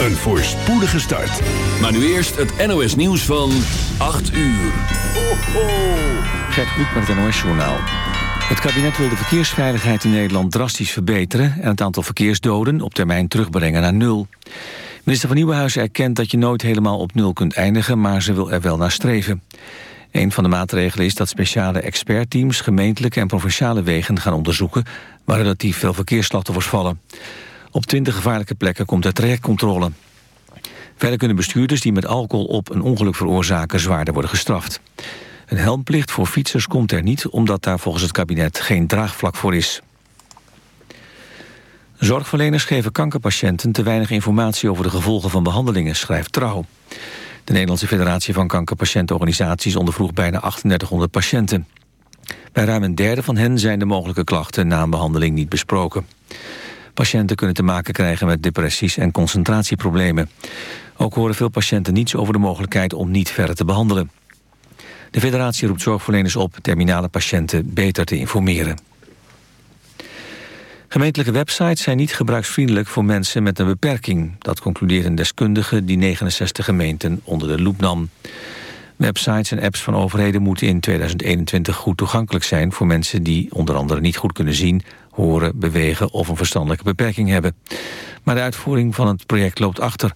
Een voorspoedige start. Maar nu eerst het NOS nieuws van 8 uur. Ho, ho. Gert Kluk met het NOS Journaal. Het kabinet wil de verkeersveiligheid in Nederland drastisch verbeteren... en het aantal verkeersdoden op termijn terugbrengen naar nul. Minister van Nieuwenhuizen erkent dat je nooit helemaal op nul kunt eindigen... maar ze wil er wel naar streven. Een van de maatregelen is dat speciale expertteams... gemeentelijke en provinciale wegen gaan onderzoeken... waar relatief veel verkeersslachtoffers vallen. Op 20 gevaarlijke plekken komt er trajectcontrole. Verder kunnen bestuurders die met alcohol op een ongeluk veroorzaken... zwaarder worden gestraft. Een helmplicht voor fietsers komt er niet... omdat daar volgens het kabinet geen draagvlak voor is. Zorgverleners geven kankerpatiënten te weinig informatie over de gevolgen van behandelingen, schrijft Trouw. De Nederlandse Federatie van Kankerpatiëntenorganisaties ondervroeg bijna 3800 patiënten. Bij ruim een derde van hen zijn de mogelijke klachten na een behandeling niet besproken. Patiënten kunnen te maken krijgen met depressies en concentratieproblemen. Ook horen veel patiënten niets over de mogelijkheid om niet verder te behandelen. De federatie roept zorgverleners op terminale patiënten beter te informeren. Gemeentelijke websites zijn niet gebruiksvriendelijk voor mensen met een beperking. Dat concludeert een deskundige die 69 gemeenten onder de loep nam. Websites en apps van overheden moeten in 2021 goed toegankelijk zijn... voor mensen die onder andere niet goed kunnen zien, horen, bewegen... of een verstandelijke beperking hebben. Maar de uitvoering van het project loopt achter.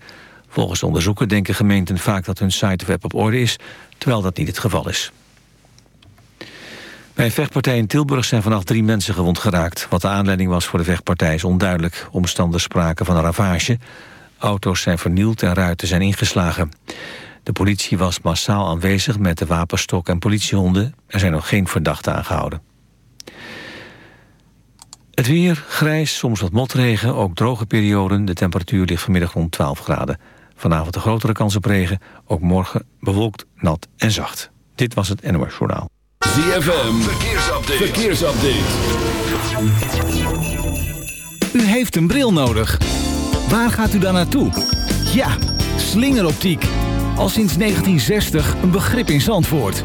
Volgens onderzoeken denken gemeenten vaak dat hun site of app op orde is... terwijl dat niet het geval is. Bij een vechtpartij in Tilburg zijn vannacht drie mensen gewond geraakt. Wat de aanleiding was voor de vechtpartij is onduidelijk. Omstanders spraken van een ravage. Auto's zijn vernield en ruiten zijn ingeslagen. De politie was massaal aanwezig met de wapenstok en politiehonden. Er zijn nog geen verdachten aangehouden. Het weer, grijs, soms wat motregen, ook droge perioden. De temperatuur ligt vanmiddag rond 12 graden. Vanavond een grotere kans op regen. Ook morgen bewolkt, nat en zacht. Dit was het NOS Journaal. ZFM, verkeersupdate. verkeersupdate. U heeft een bril nodig. Waar gaat u dan naartoe? Ja, slingeroptiek. Al sinds 1960 een begrip in Zandvoort.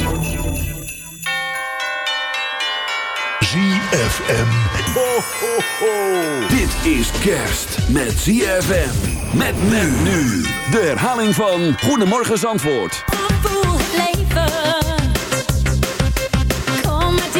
ZFM. Ho, ho, ho. Dit is kerst met ZFM. Met men nu. De herhaling van Goedemorgen Zandvoort. Voel het leven. Kom met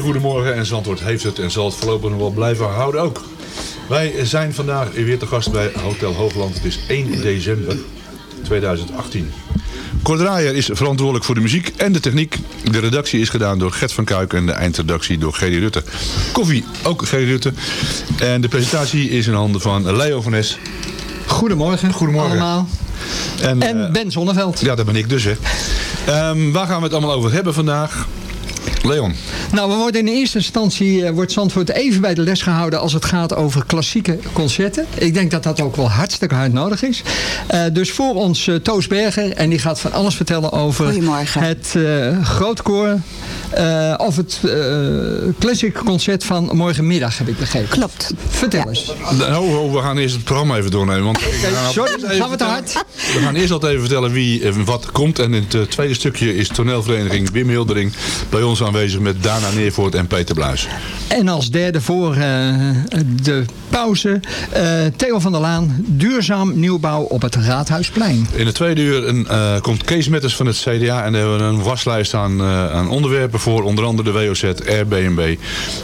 Goedemorgen en Zandvoort heeft het en zal het voorlopig nog wel blijven houden ook. Wij zijn vandaag weer te gast bij Hotel Hoogland. Het is 1 december 2018. Cor Draaier is verantwoordelijk voor de muziek en de techniek. De redactie is gedaan door Gert van Kuik en de eindredactie door Gerry Rutte. Koffie, ook Gerry Rutte. En de presentatie is in handen van Leo van Es. Goedemorgen, Goedemorgen. allemaal. En, En eh, Ben Zonneveld. ja, dat ben ik dus, hè. Ehm, waar gaan we het allemaal over hebben vandaag? Leon. Nou, we worden in eerste instantie eh, wordt Zandvoort even bij de les gehouden als het gaat over klassieke concerten. Ik denk dat dat ook wel hartstikke hard nodig is. Eh, dus voor ons eh, Toos Berger en die gaat van alles vertellen over het uh, grootkoor eh, of het eh, classic concert van morgenmiddag heb ik begrepen. Klopt. Vertel Ja. eens. Oh, oh, we gaan eerst het programma even doornemen. Want we gaan sorry, eerst even gaan we te hard? We gaan eerst altijd even vertellen wie en wat komt. En in het tweede stukje is toneelvereniging Wim Hildering bij ons aanwezig met Dana Neervoort en Peter Bluis. En als derde voor eh, de pauze eh, Theo van der Laan, duurzaam nieuwbouw op het Raadhuisplein. In het tweede uur een, eh, komt Kees Metters van het CDA en daar hebben we een waslijst aan, aan onderwerpen voor onder andere de WOZ, Airbnb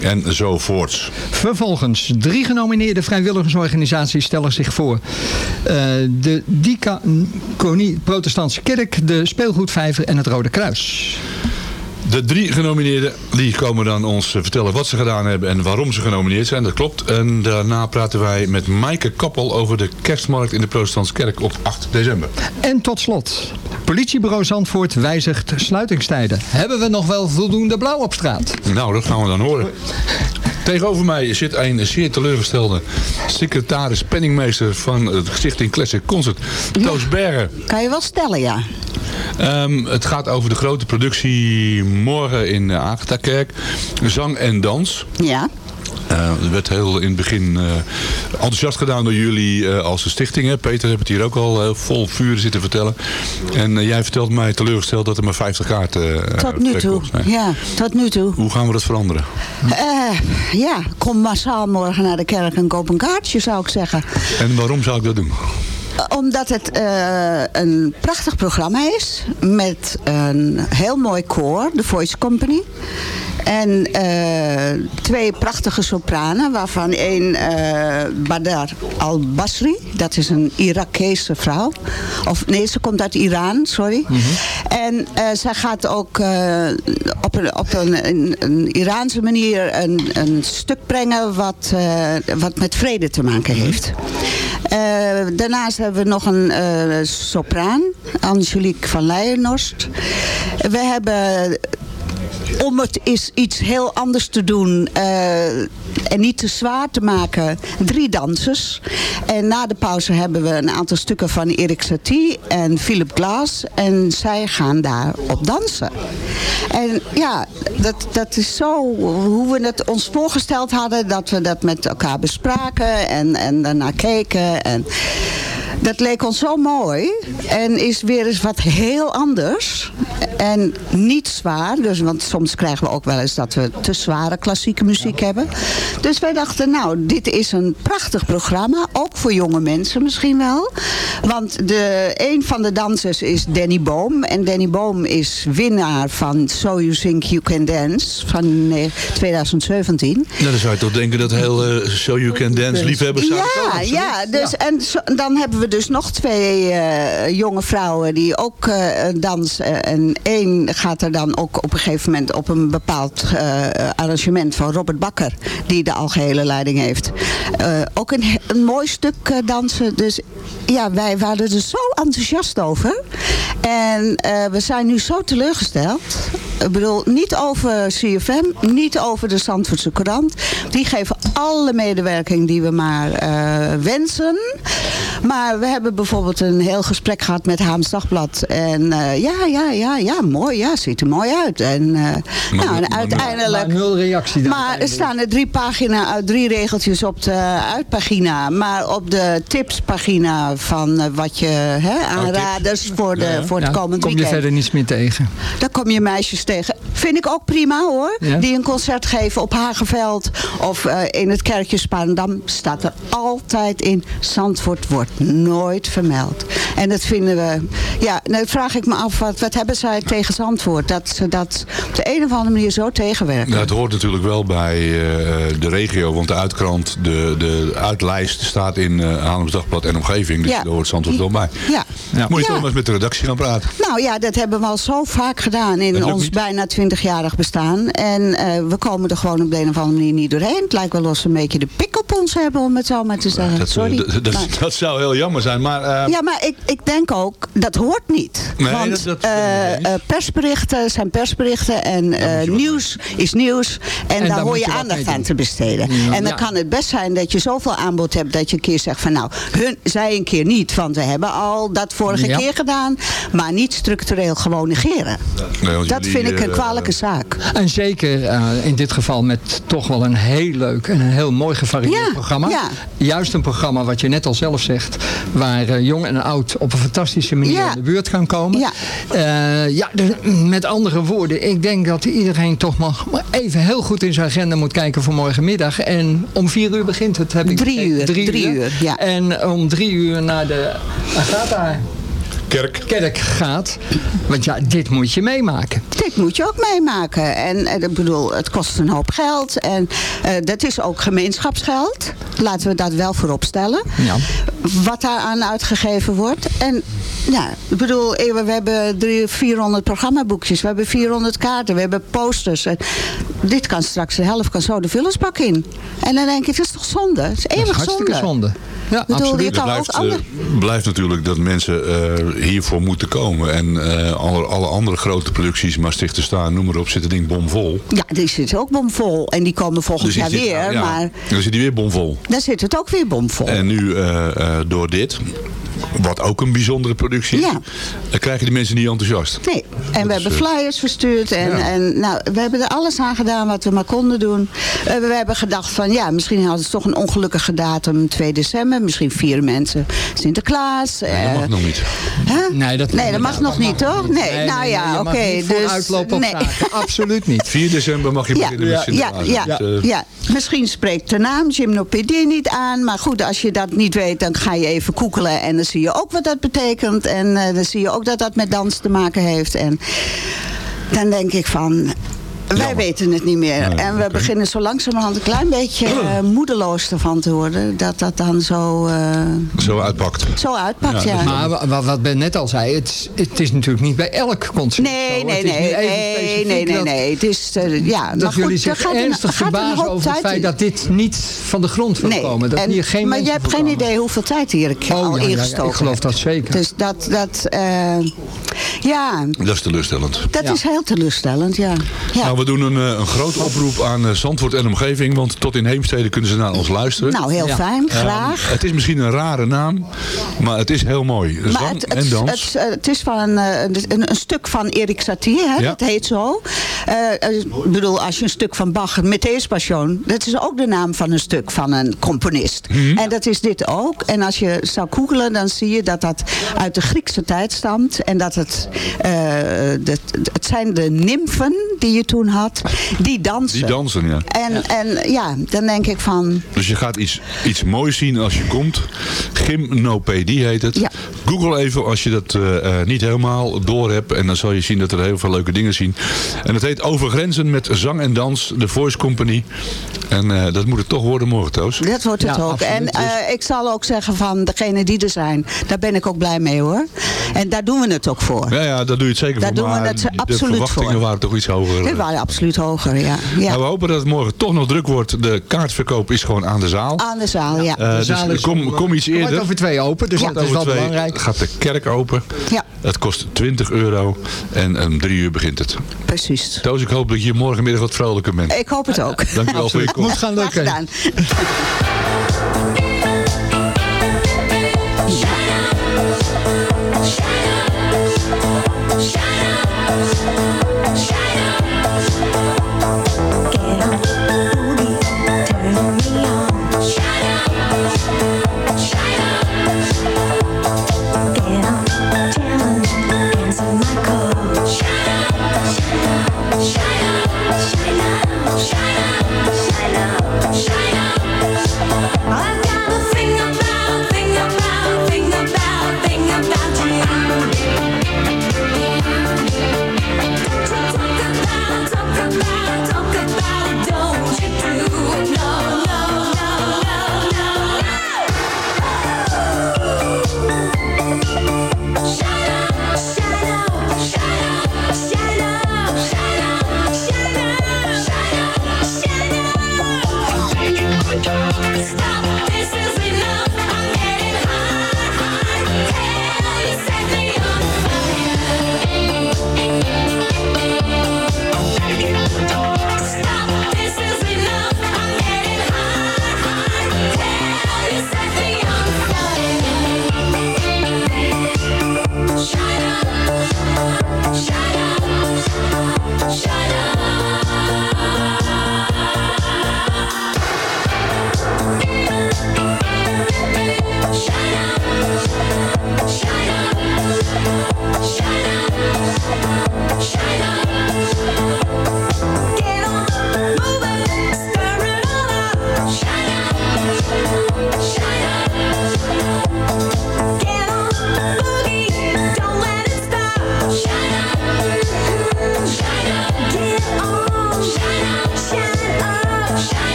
en zo voorts. Vervolgens, drie genomineerde vrijwilligersorganisaties stellen zich voor. De Diaconie Protestantse Kerk, de Speelgoedvijver en het Rode Kruis. De drie genomineerden die komen dan ons eh, vertellen wat ze gedaan hebben en waarom ze genomineerd zijn. Dat klopt. En daarna praten wij met Maaike Kappel over de kerstmarkt in de Protestantse Kerk op 8 december. En tot slot, politiebureau Zandvoort wijzigt sluitingstijden. Hebben we nog wel voldoende blauw op straat? Nou, dat gaan we dan horen. Tegenover mij zit een zeer teleurgestelde secretaris, penningmeester van het Stichting Classic Concert, Toos Bergen. Kan je wel stellen, ja. Ehm, het gaat over de grote productie morgen in uh, Agatha-kerk. Zang en dans. Ja. Uh, er werd heel in het begin uh, enthousiast gedaan door jullie uh, als de stichting. Hè? Peter heeft het hier ook al vol vuur zitten vertellen. En jij vertelt mij teleurgesteld dat er maar 50 kaarten Tot nu toe, zijn. ja, tot nu toe. Hoe gaan we dat veranderen? ja, kom massaal morgen naar de kerk en koop een kaartje, zou ik zeggen. En waarom zou ik dat doen? Omdat het uh, een prachtig programma is. Met een heel mooi koor, de Voice Company. En uh, twee prachtige sopranen, waarvan één uh, Badar al-Basri. Dat is een Irakese vrouw. Of nee, ze komt uit Iran, sorry. Mm -hmm. En uh, zij gaat ook op, een, op een, een, een, Iraanse manier een, een stuk brengen wat, wat met vrede te maken heeft. Daarnaast hebben we nog een sopraan, Angelique van Leijenhorst. We hebben om het is iets heel anders te doen uh, en niet te zwaar te maken, drie dansers. En na de pauze hebben we een aantal stukken van Erik Satie en Philip Glass. En zij gaan daarop dansen. En ja, dat, dat is zo hoe we het ons voorgesteld hadden. Dat we dat met elkaar bespraken en, en daarna keken. En dat leek ons zo mooi. En is weer eens wat heel anders. En niet zwaar. Dus, want soms krijgen we ook wel eens dat we te zware klassieke muziek hebben. Dus wij dachten, nou, dit is een prachtig programma. Ook voor jonge mensen misschien wel. Want de, een van de dansers is Danny Boom. En Danny Boom is winnaar van So You Think You Can Dance van 2017. Nou, dan zou je toch denken dat heel uh, So You Can Dance liefhebbers Ja, ja, dus, ja. En dan hebben we dus nog twee uh, jonge vrouwen die ook uh, dansen. En één gaat er dan ook op een gegeven moment op een bepaald uh, arrangement van Robert Bakker. Die de algehele leiding heeft. ook een, mooi stuk dansen. Dus ja, wij waren er zo enthousiast over. En we zijn nu zo teleurgesteld. Ik bedoel, niet over CFM, niet over de Zandvoortse Courant. Die geven alle medewerking die we maar wensen. Maar we hebben bijvoorbeeld een heel gesprek gehad met Haams Dagblad. En uh, ja, ja, ja, ja, mooi, ja, ziet er mooi uit. En, uh, maar, nou, en uiteindelijk... Maar nul reactie Maar er staan er drie pagina uit drie regeltjes op de uitpagina. Maar op de tipspagina van wat je hè, aanraders voor, de, ja. voor het ja, komend kom weekend. je verder niets meer tegen. Dan kom je meisjes tegen. Vind ik ook prima hoor. Ja. Die een concert geven op Hageveld of eh, in het kerkje Spaandam staat er altijd in. Zandvoort wordt nooit vermeld. En dat vinden we... Ja, dan vraag ik me af, wat, wat hebben zij tegen Zandvoort? Dat ze dat op de een of andere manier zo tegenwerken. Nou, het hoort natuurlijk wel bij eh, de regio, want de uitkrant, de, de uitlijst staat in uh, Haarlems Dagblad en omgeving. Dus Ja. daar hoort Zandvoort wel bij. Ja. Moet je Ja. toch eens met de redactie gaan praten. Nou ja, dat hebben we al zo vaak gedaan Dat in ons niet. bijna 20-jarig bestaan. En eh, we komen er gewoon op de een of andere manier niet doorheen. Het lijkt wel of ze een beetje de pik op ons hebben, om het zo maar te zeggen. Dat, Sorry. dat, dat, Maar- dat zou heel jammer zijn, maar... eh, ja, maar ik, ik denk ook, dat hoort niet. Nee, Want dat- dat- eh, eh, persberichten zijn persberichten en eh, nieuws is nieuws. En, daar daar hoor je aandacht aan te besteden. Ja. En dan Ja. kan het best zijn dat je zoveel aanbod hebt dat je een keer zegt van nou, hun, zij een keer niet. Want we hebben al dat vorige Ja. keer gedaan. Maar niet structureel gewoon negeren. nee, Dat vind ik een kwalijke zaak. En zeker eh, in dit geval met toch wel een heel leuk en een heel mooi gevarieerd Ja, programma. ja. Juist een programma wat je net al zelf zegt. Waar eh, jong en oud op een fantastische manier Ja. in de buurt kan komen. Ja. Eh, ja, de- met andere woorden. Ik denk dat iedereen toch maar even heel goed in zijn agenda moet kijken voor morgenmiddag. En om vier uur begint het. Heb ik Drie uur, drie uur, ja. En om drie uur naar de Agatha Kerk. kerk gaat. Want ja, dit moet je meemaken. Dit moet je ook meemaken. En eh, ik bedoel, het kost een hoop geld. En eh, dat is ook gemeenschapsgeld. Laten we dat wel voorop stellen. Ja. Wat daaraan uitgegeven wordt. En ja, ik bedoel, eh, we hebben drie- 400 programmaboekjes. We hebben 400 kaarten. We hebben posters. En dit kan straks de helft kan zo de vullersbak in. En dan denk ik, het is toch zonde? Het is Dat is eeuwig hartstikke zonde. zonde. Ja, Ik bedoel, absoluut. ook blijft, blijft natuurlijk dat mensen eh, hiervoor moeten komen. En eh, alle, alle andere grote producties, Maastricht te staan, noem maar op, zitten ding bomvol. Ja, die zit ook bomvol. En die komen volgend Dus jaar zit- weer. ja, Maar Dan zit die weer bomvol. dan zit het ook weer bomvol. En nu eh, eh, door dit, wat ook een bijzondere productie is, Ja. dan krijgen die mensen niet enthousiast. Nee, en we hebben flyers verstuurd. En, Ja. en nou, we hebben er alles aan gedaan wat we maar konden doen. We hebben gedacht van ja, misschien hadden ze toch een ongelukkige datum 2 december. Misschien vieren mensen Sinterklaas. dat mag nog niet. hè? Nee, dat, Nee, dat mag nog niet, toch? Nee, nou ja, oké, niet dus- vooruitlopen op nee. zaken. Absoluut niet. 4 december mag je Ja, beginnen met ja, Sinterklaas. ja, Dus, eh, ja. Misschien spreekt de naam gymnopedie niet aan. Maar goed, als je dat niet weet, dan ga je even koekelen. En dan zie je ook wat dat betekent. En eh, dan zie je ook dat dat met dans te maken heeft. En dan denk ik van... Wij Jammer. weten het niet meer. Nee, en we beginnen zo langzamerhand een klein beetje eh, moedeloos ervan te worden. Dat dat dan zo, eh, Zo uitpakt. zo uitpakt, Ja, ja. dat Maar wa- wa- wat Ben net al zei, het, is- het is natuurlijk niet bij elk concert Nee, zo. nee, nee, nee, nee, nee, dat- nee. Het is, eh, ja, maar Dat goed, jullie zich gaat ernstig een verbazen over het feit in. dat dit niet van de grond wil komen. Dat en- hier geen maar je hebt geen komen. idee hoeveel tijd hier ik Oh, al ja, ja, ja, ingestoken ik geloof heb. dat zeker. Dus dat, dat eh, ja, Dat is teleurstellend. dat Ja. is heel teleurstellend, ja. ja. Nou, we doen een, eh, een grote oproep aan eh, Zandvoort en omgeving. Want tot in Heemstede kunnen ze naar ons luisteren. nou, heel Ja. fijn, graag. Het is misschien een rare naam, maar het is heel mooi. Maar Zang het, en het, dans. het, het is van eh, een, een stuk van Erik Satie, hè, Ja. dat heet zo. Eh, ik bedoel, als je een stuk van Bach, Matthäus Passion, dat is ook de naam van een stuk van een componist. Mhm. En dat is dit ook. En als je zou googelen, dan zie je dat dat uit de Griekse tijd stamt. En dat het, eh, dat- het zijn de nymfen die je toen had, die dansen. Die dansen, ja. En, en ja, dan denk ik van, Dus je gaat iets, iets moois zien als je komt. Gymnopedie heet het. Ja. Google even als je dat eh, eh, niet helemaal door hebt. En dan zal je zien dat er heel veel leuke dingen zien. En het heet Over Grenzen met zang en dans. De Voice Company. En eh, dat moet het toch worden morgen, Toos. Dat wordt het Ja, ook. absoluut. En ik zal ook zeggen van degenen die er zijn, daar ben ik ook blij mee hoor. En daar doen we het ook voor. Ja, ja, daar doe je het zeker Daar voor. doen we maar het de absoluut verwachtingen voor. waren toch iets hoger. Die waren absoluut hoger, ja. ja. Nou, we hopen dat het morgen toch nog druk wordt. De kaartverkoop is gewoon aan de zaal. Aan de zaal, ja. Eh, dus zaal is kom, om, kom iets eerder. over twee open, dus Ja. dat is wel twee belangrijk. gaat de kerk open. Ja, Het kost 20 euro en om drie uur begint het. precies. Toos, ik hoop dat je morgenmiddag wat vrolijker bent. Ik hoop het ook. Dankjewel voor je komst. Moet gaan Graag lukken.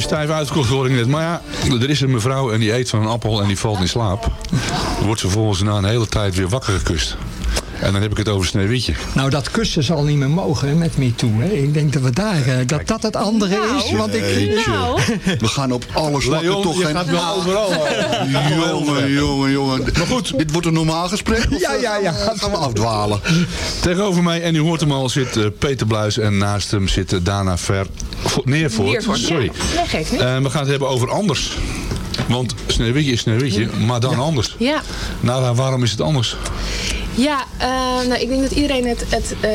zijn stijf uitgekocht hoor ik net. Maar ja, er is een mevrouw en die eet van een appel en die valt in slaap. Dan wordt ze volgens na een hele tijd weer wakker gekust. En dan heb ik het over Sneeuwwitje. Nou, dat kussen zal niet meer mogen met MeToo. hè. Ik denk dat we daar, eh, dat dat het andere is. Want ik. Nou. We gaan op alle slakken Leon, toch je geen... gaat wel overal. Jongen, jongen, jongen. Maar goed, dit wordt een normaal gesprek? Of Ja, ja, ja. eh, gaan we afdwalen? Tegenover mij, en u hoort hem al, zit eh, Peter Bluis en naast hem zit eh, Dana Ver... Vo- Neervoort. Neervoort, ja. Sorry. Nee, geeft niet. Eh, we gaan het hebben over anders. Want Sneeuwwitje is Sneeuwwitje, maar dan anders. Ja. Nou, waarom is het anders? Ja, eh, nou, ik denk dat iedereen het, het, eh,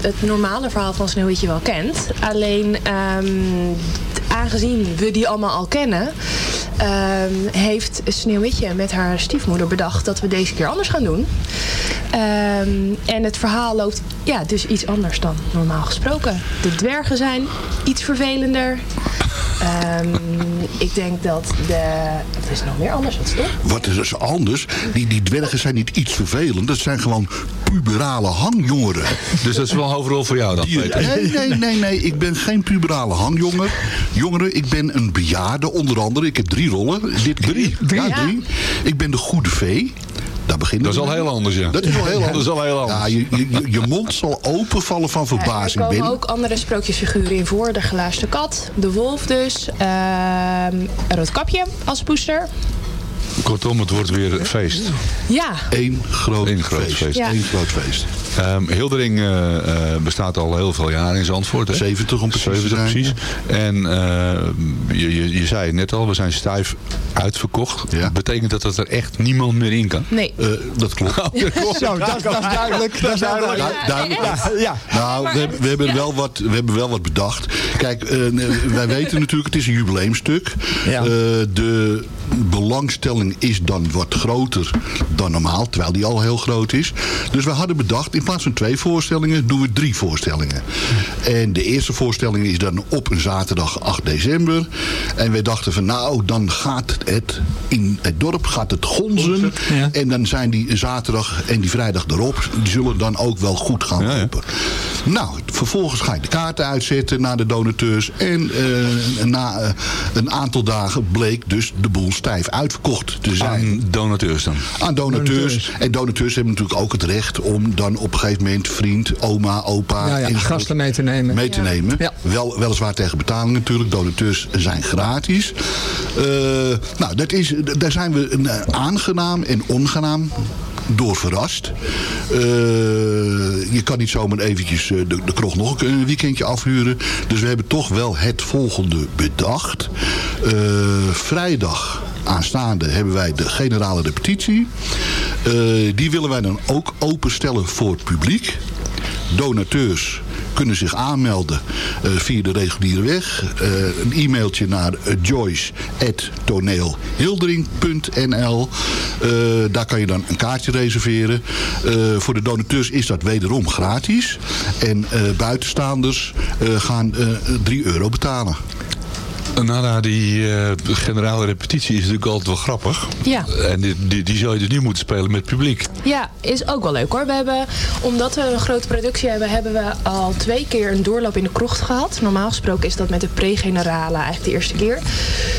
het normale verhaal van Sneeuwwitje wel kent. Alleen, ehm, aangezien we die allemaal al kennen... ehm, heeft Sneeuwwitje met haar stiefmoeder bedacht dat we deze keer anders gaan doen. Ehm, en het verhaal loopt ja, dus iets anders dan normaal gesproken. De dwergen zijn iets vervelender. Ehm, ik denk dat de... Het is nog meer anders, dat is toch? Wat is dus anders? Die, die dwergen zijn niet iets vervelend. Dat zijn gewoon puberale hangjongeren. Dus dat is wel een hoofdrol voor jou dan, Die- Peter? nee, nee, nee, nee. Ik ben geen puberale hangjonger. Jongeren, ik ben een bejaarde onder andere. Ik heb drie rollen. Dit drie? Ja, Ja. drie. Ik ben de goede vee. Daar beginnen Dat is al heel anders, ja. Dat is wel heel Ja, anders. dat is al heel anders. Ja, je, je, je- mond zal openvallen van er verbazing komen binnen. ook andere sprookjesfiguren in voor. De glaasde kat, de wolf dus, ehm roodkapje als poester. Kortom, het wordt weer een feest. Ja, Eén groot, Eén groot feest. feest. Ja. Eén groot feest. Ehm, Hildering eh, eh, bestaat al heel veel jaar in Zandvoort. Hè? 70 om precies te 70 zijn. precies. En eh, je, je, je zei het net al, we zijn stijf uitverkocht. Ja. Betekent dat dat er echt niemand meer in kan? nee. Eh, dat klopt. Zo, dat, dat is duidelijk. Dat is duidelijk. Du- duidelijk. Ja, ja. Nou, we, hebben- we, hebben wel wat, we hebben wel wat bedacht. Kijk, eh, wij weten natuurlijk, het is een jubileumstuk. Ja. Eh, de belangstelling is dan wat groter dan normaal, terwijl die al heel groot is. Dus we hadden bedacht, in plaats van twee voorstellingen, doen we drie voorstellingen. En de eerste voorstelling is dan op een zaterdag 8 december. En wij dachten van, nou, dan gaat het in het dorp, gaat het gonzen. Ja. En dan zijn die zaterdag en die vrijdag erop, die zullen dan ook wel goed gaan Ja, ja. lopen. Nou, vervolgens ga je de kaarten uitzetten naar de donateurs. En eh, na eh, een aantal dagen bleek dus de boel stijf uitverkocht te zijn. Aan donateurs dan. Aan donateurs. En donateurs hebben natuurlijk ook het recht om dan op een gegeven moment vriend, oma, opa... Ja, ja, enzovoort gasten mee te nemen. mee te nemen. Ja. Wel, weliswaar tegen betaling natuurlijk. Donateurs zijn gratis. Eh, nou, dat is, daar zijn we eh, aangenaam en ongenaam door verrast. Eh, je kan niet zomaar eventjes de, de kroeg nog een weekendje afhuren. Dus we hebben toch wel het volgende bedacht. Eh, vrijdag aanstaande hebben wij de generale repetitie. Eh, die willen wij dan ook openstellen voor het publiek. Donateurs kunnen zich aanmelden eh, via de reguliere weg. Eh, een e-mailtje naar joyce.toneelhildering.nl Daar kan je dan een kaartje reserveren. Voor de donateurs is dat wederom gratis. En buitenstaanders gaan eh 3 euro betalen. Nou, nou, die eh, generale repetitie is natuurlijk altijd wel grappig. Ja. En die, die, die zou je dus nu moeten spelen met publiek. Ja, is ook wel leuk hoor. We hebben, omdat we een grote productie hebben, hebben we al twee keer een doorloop in de krocht gehad. Normaal gesproken is dat met de pre-generale eigenlijk de eerste keer.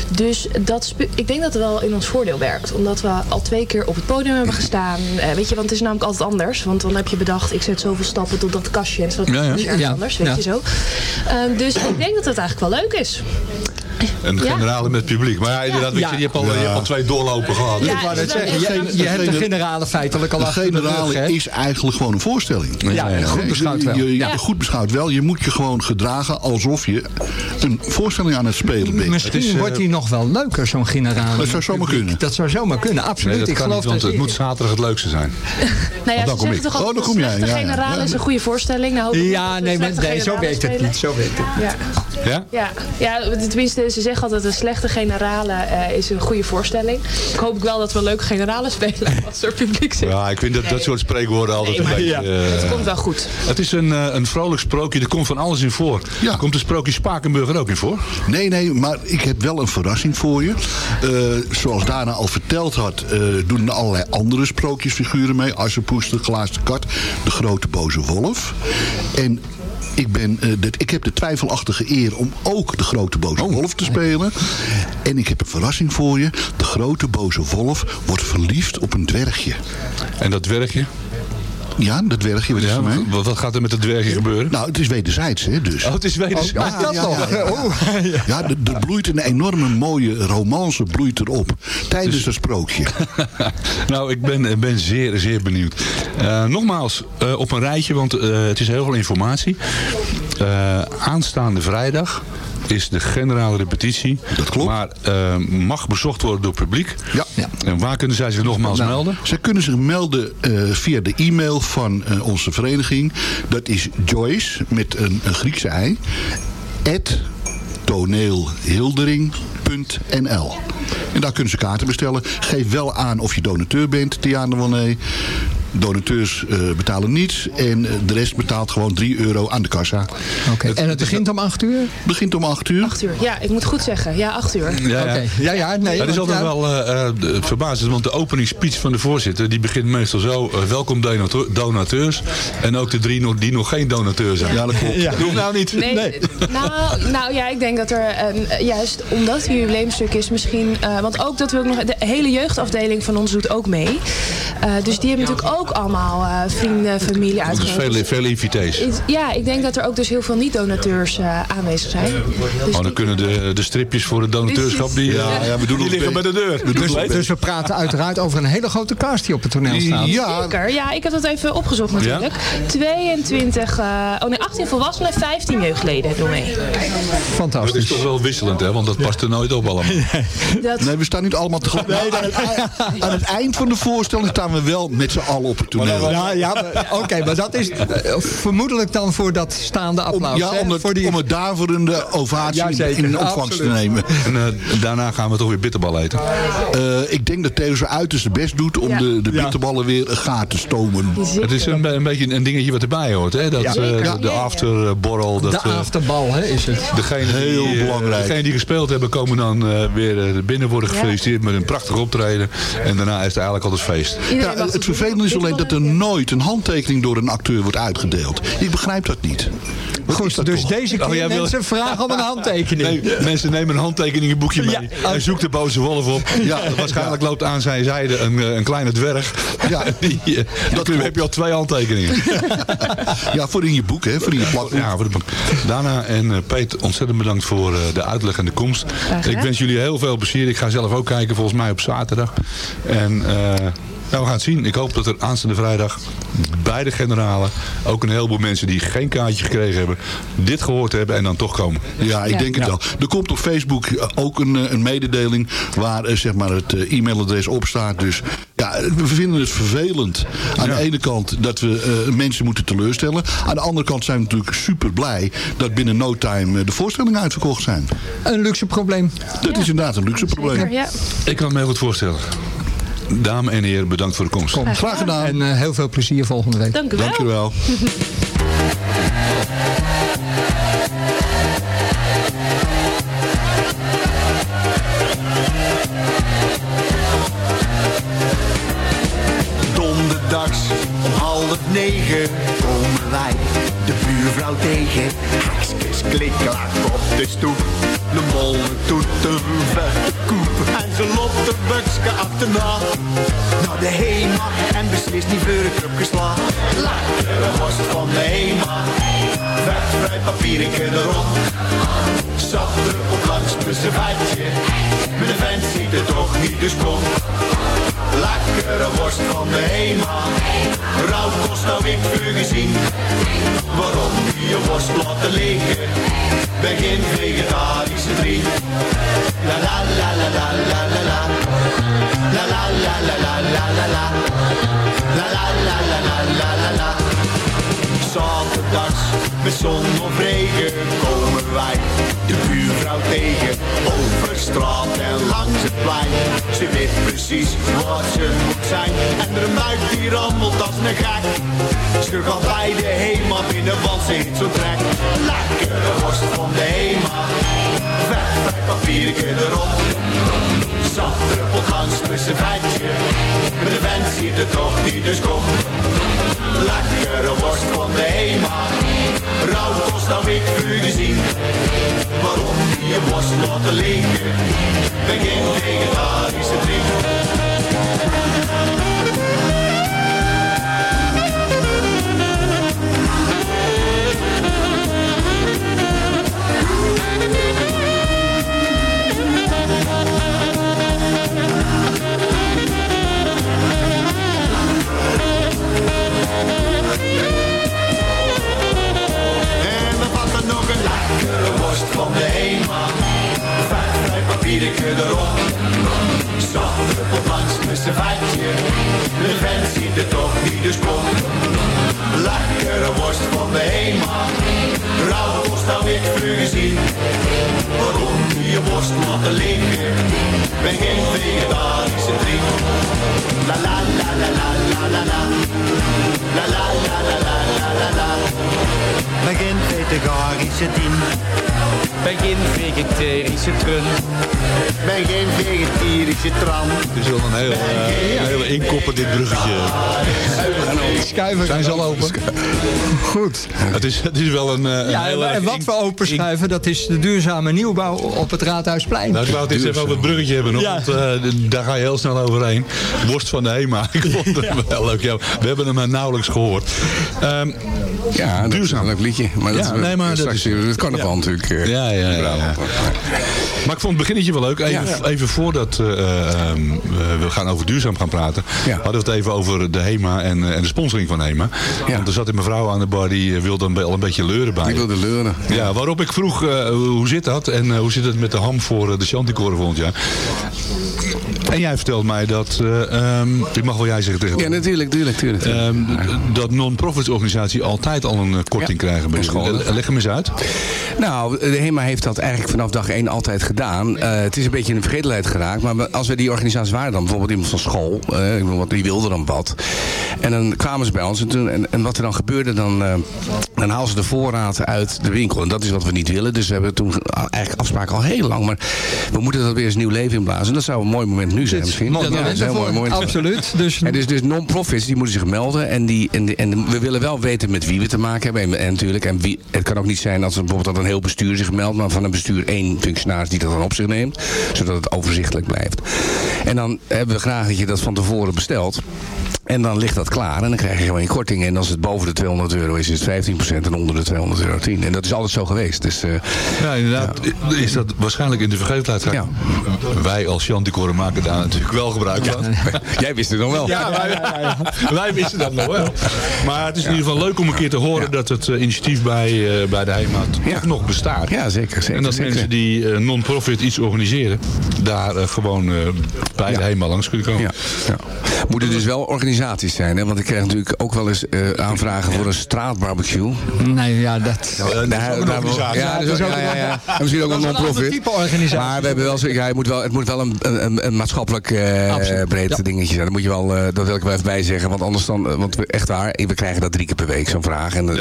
Dus dat, ik denk dat het wel in ons voordeel werkt. Omdat we al twee keer op het podium hebben gestaan. Eh, weet je, want het is namelijk altijd anders. Want dan heb je bedacht, ik zet zoveel stappen tot dat kastje. En dat Ja, ja. is ergens Ja, anders, weet ja. je zo. Ehm, dus ik denk dat het eigenlijk wel leuk is. Een Ja. generale met publiek. Maar ja, inderdaad, weet je, je, hebt al, je hebt al twee doorlopen gehad. Ja, Ik wou net is zeggen, wel- je, je hebt de generale feitelijk al De achter de rug, generale is eigenlijk gewoon een voorstelling. Ja, goed beschouwd wel. Je, je- Ja. Goed beschouwd wel. Je moet je gewoon gedragen alsof je een voorstelling aan het spelen bent. Misschien is, eh, wordt die nog wel leuker, zo'n generale. Dat zou zomaar kunnen. Dat zou zomaar kunnen, Nee, absoluut. dat ik kan geloof niet, want dat het moet zaterdag het leukste zijn. Nou ja, dan ze kom ik. toch Oh, dan kom jij, ja. generale is een goede voorstelling. Nou, hoop ik Ja, nee, maar zo generale werkt het niet. Zo werkt het. Ja. Ja? Ja, ja, tenminste, ze zeggen altijd een slechte generale eh, is een goede voorstelling. Ik hoop wel dat we een leuke generale spelen als er publiek zit. Ja, ik vind dat, dat soort spreekwoorden altijd Nee, een beetje... eh, Het komt wel goed. het is een, eh, een vrolijk sprookje, er komt van alles in voor. Ja. Komt een sprookje Spakenburg er ook in voor. Nee, nee, maar ik heb wel een verrassing voor je. Eh, zoals Dana al verteld had, eh, doen er allerlei andere sprookjesfiguren mee. Assenpoester, Glaas de Kat, de grote boze wolf. En Ik, ben, eh, de, ik heb de twijfelachtige eer om ook de grote boze Oh. wolf te spelen. En ik heb een verrassing voor je. De grote boze wolf wordt verliefd op een dwergje. En dat dwergje? Ja, dat dwergje. Wat, is Ja, wat, wat gaat er met dat dwergje gebeuren? Nou, het is wederzijds, hè, dus. Oh, het is wederzijds. Ja, ja, ja, ja. Ja, er, bloeit een enorme mooie romance bloeit erop. Tijdens Dus- een sprookje. nou, ik ben, ben zeer, zeer benieuwd. Eh, nogmaals, eh, op een rijtje, want eh, het is heel veel informatie. Aanstaande vrijdag is de generale repetitie. Dat klopt. Maar eh, mag bezocht worden door het publiek. Ja. En waar kunnen zij zich nogmaals Nou, melden? Zij kunnen zich melden eh, via de e-mail van eh, onze vereniging. Dat is Joyce met een, een Griekse ei. At toneelhildering.nl En daar kunnen ze kaarten bestellen. Geef wel aan of je donateur bent, Tiana Wanné. Donateurs eh, betalen niets. En eh, de rest betaalt gewoon 3 euro aan de kassa. Oké. En het begint om 8 uur? Het begint om 8 uur. 8 uur. Ja, ik moet goed zeggen. Ja, 8 uur. Ja, Oké. Ja, ja, nee. dat is altijd ja, wel eh, eh, het verbazend, want de opening speech van de voorzitter die begint meestal zo. welkom donateur- donateurs. En ook de drie nog, die nog geen donateur zijn. Ja, dat klopt. Ja. Hoeft nou niet. Nee, Nou, nou ja, ik denk dat er juist omdat het een jubileumstuk is misschien... eh, want ook dat we ook nog... De hele jeugdafdeling van ons doet ook mee. Eh, dus die hebben natuurlijk ook allemaal eh, vrienden, familie Dus uitgenodigd. veel, veel invités. Ik- Ja, ik denk dat er ook dus heel veel niet-donateurs eh, aanwezig zijn. Dus Oh, dan kunnen de, de stripjes voor het donateurschap, die, Ja, eh, ja, we doen die liggen bij de deur. dus, dus we praten uiteraard over een hele grote cast die op het toneel staat. Ja, Zeker, ja, ik heb dat even opgezocht natuurlijk. 22, eh, oh nee, 18 volwassenen, 15 jeugdleden doen mee. Dat is Fantastisch. toch wel wisselend, hè? want dat past er nooit op allemaal. Dat, Nee, we staan niet allemaal tegelijk. Aan, het, aan het eind van de voorstelling staan we wel met z'n allen op het toneel. Ja, ja oké, maar dat is eh, vermoedelijk dan voor dat staande Om, applaus. ja, hè? om het, voor die... om het daverende ovatie Ja, zeker. in ontvangst Absoluut. te nemen. En eh, daarna gaan we toch weer bitterbal eten. Eh, ik denk dat Theo zijn uiterste best doet om Ja. de, de Ja. bitterballen weer gaar te stomen. Het is een, een beetje een dingetje wat erbij hoort. Hè? Dat, Ja. eh, de, Ja, de ja. afterborrel. Dat, de afterbal hè, is het. Degene Heel die, belangrijk. Degene die gespeeld hebben komen dan eh, weer binnen worden gefeliciteerd met een prachtig optreden. En daarna is het eigenlijk altijd feest. Ja, het vervelende is alleen dat er nooit een handtekening door een acteur wordt uitgedeeld. Ik begrijp dat niet. Wat Goed, dat dus toch? deze keer Oh, jij wil- mensen vragen om een handtekening. Nee, mensen nemen een handtekeningenboekje mee. Ja. en zoekt de boze wolf op. Ja, waarschijnlijk loopt aan zijn zijde een, eh, een kleine dwerg. Ja. Die, eh, dan klopt. heb je al twee handtekeningen. Ja, voor in je boek, hè, voor in je plakboek. Ja, voor de bank. Daarna en eh, Peet, ontzettend bedankt voor eh, de uitleg en de komst. Ik wens jullie heel veel plezier. Ik ga zelf ook kijken, volgens mij op zaterdag. En eh, nou, we gaan het zien. Ik hoop dat er aanstaande vrijdag bij de generalen ook een heleboel mensen die geen kaartje gekregen hebben, dit gehoord hebben en dan toch komen. Ja, ik Ja. denk het wel. Er komt op Facebook ook een, eh, een mededeling waar eh, zeg maar het eh, e-mailadres op staat. Dus ja, we vinden het vervelend. Aan Ja. de ene kant dat we eh, mensen moeten teleurstellen. Aan de andere kant zijn we natuurlijk super blij dat binnen no time de voorstellingen uitverkocht zijn. Een luxe probleem. Dat is inderdaad een luxe probleem. Ja. Ik kan het me heel goed voorstellen. Dames en heren, bedankt voor de komst. Kom. Graag gedaan. En eh, heel veel plezier volgende week. Dank u wel. Dankjewel. Donderdags om half negen komen wij de buurvrouw tegen. Hekskes klikklak op de stoep. De molen doet een vette koep. En ze loopt de bukske achterna. Naar de HEMA en beslist niet voor een geslagen. Lekkere worst van de HEMA. Vetvrij papiertje erop. Zat op langs mijn servetje. Mijn vent ziet het toch niet, dus kom. Lekkere worst van de HEMA. Rauw kost nou ik vuur gezien. Waarom die je worst laten liggen? Ben geen vegetarische vriend. La la la la la la la la. La la la la la la la la. La la la la la la la la. Zaterdags, met zon of regen, komen wij de buurvrouw tegen. Over straat en langs het plein. Ze weet precies wat ze moet zijn. En er muik die rammelt als een gek. Ze gaat bij de HEMA binnen, want ze heeft trek. Lekkere worst van de HEMA. Vet, vet papiertje erop. Zat druppelt langs met zijn vetje. Maar de vent ziet het toch niet, dus kom. Lekkere worst van de HEMA. Rauw ik vuur gezien. Waarom die worst laten liggen? Ben geen vegetarische drink. Van de HEMA. Vijf vrij papiertje erop. Op langs met z'n vijfje. De vent ziet er toch niet, dus kom. Lekkere worst van de HEMA. Rauwe worst hou ik gezien. Waarom die je worst laten liggen? Ben geen vegetarische vriend. La la la la la la la la. La la la la la la la la. Vegetarische dien. Ben geen vegetarische trun. Ben geen vegetarische tram. Het is wel een heel, eh, een hele inkopper dit bruggetje. Schuiven Zijn ze al open? Goed. Het is, het is wel een, eh, een Ja, heel en, wat we openschuiven, dat is de duurzame nieuwbouw op het Raadhuisplein. Nou, ik wou het eens even over het bruggetje hebben Ja. want eh, daar ga je heel snel overheen. Worst van de HEMA, ik vond het wel leuk. Ja, we hebben hem maar nauwelijks gehoord. Ehm, Ja, dat is een leuk liedje. Maar dat, Ja, is- nee, maar dat is- carnaval natuurlijk. eh, Ja, ja, ja, ja. Maar ik vond het beginnetje wel leuk. Even, Ja. even voordat eh, ehm, we gaan over duurzaam gaan praten. Hadden we het even over de HEMA en, eh, en de sponsoring van HEMA. Want er zat een mevrouw aan de bar die eh, wilde een, al een beetje leuren bij. Ik wilde leuren. Ja, waarop ik vroeg eh, hoe zit dat en eh, hoe zit het met de ham voor eh, de Chanticoren volgend jaar. En jij vertelt mij dat, eh, ehm, ik mag wel jij zeggen tegen Ja, natuurlijk, tuurlijk, tuurlijk. Ehm, dat non-profits organisatie altijd al een eh, korting krijgen bij school. Leg hem eens uit. Nou, de HEMA heeft dat eigenlijk vanaf dag 1 altijd gedaan. Eh, het is een beetje in de vergetelheid geraakt. Maar als we die organisatie waren dan, bijvoorbeeld iemand van school, eh, want die wilde dan wat. En dan kwamen ze bij ons. En, toen, en, en wat er dan gebeurde, dan, eh, dan haalden ze de voorraad uit de winkel. En dat is wat we niet willen. Dus we hebben toen eigenlijk afspraken al heel lang. Maar we moeten dat weer eens nieuw leven inblazen. En dat zou een mooi moment nu zijn misschien. mooi dat is een heel mooi moment. Absoluut. Dus, En dus, dus non-profits, die moeten zich melden. En, die, en, die- en we willen wel weten met wie we te maken hebben. En, en natuurlijk, en wie, het kan ook niet zijn dat er bijvoorbeeld dat een heel bestuur zich meldt. Maar van een bestuur één functionaris die dat dan op zich neemt. Zodat het overzichtelijk blijft. En dan hebben we graag dat je dat van tevoren bestelt. En dan ligt dat klaar en dan krijg je gewoon een korting. En als het boven de 200 euro is, is het 15% en onder de 200 euro 10. En dat is altijd zo geweest. Dus, eh, Ja, inderdaad. Is dat waarschijnlijk in de vergetelheid geraakt? Wij als Chanticoren maken daar natuurlijk wel gebruik van. Jij wist het nog wel. Ja, wij, wij wisten dat nog wel. Maar het is in ieder geval leuk om een keer te horen dat het eh, initiatief bij, eh, bij de Heimat toch nog bestaat. Ja, zeker. zeker en dat zeker. mensen die eh, non-profit iets organiseren, daar gewoon eh, bij de Heimat langs kunnen komen. Ja, ja. Moeten dus wel organisaties zijn, hè? want ik krijg natuurlijk ook wel eens eh, aanvragen voor een straatbarbecue. Nee, ja, dat... Daar- ook een daar- organisatie. Ja, dat is ook, ja, ja, ja. En misschien ook Dat een is een ander non-profit. type organisatie. Maar we hebben wel, zo- ja, het, moet wel, het moet wel een, een, een maatschappelijk eh, breed dingetje zijn. Dat, moet je wel, eh, dat wil ik wel even bij zeggen. Want anders dan, want we, echt waar, we krijgen dat drie keer per week, zo'n vraag. En, dat,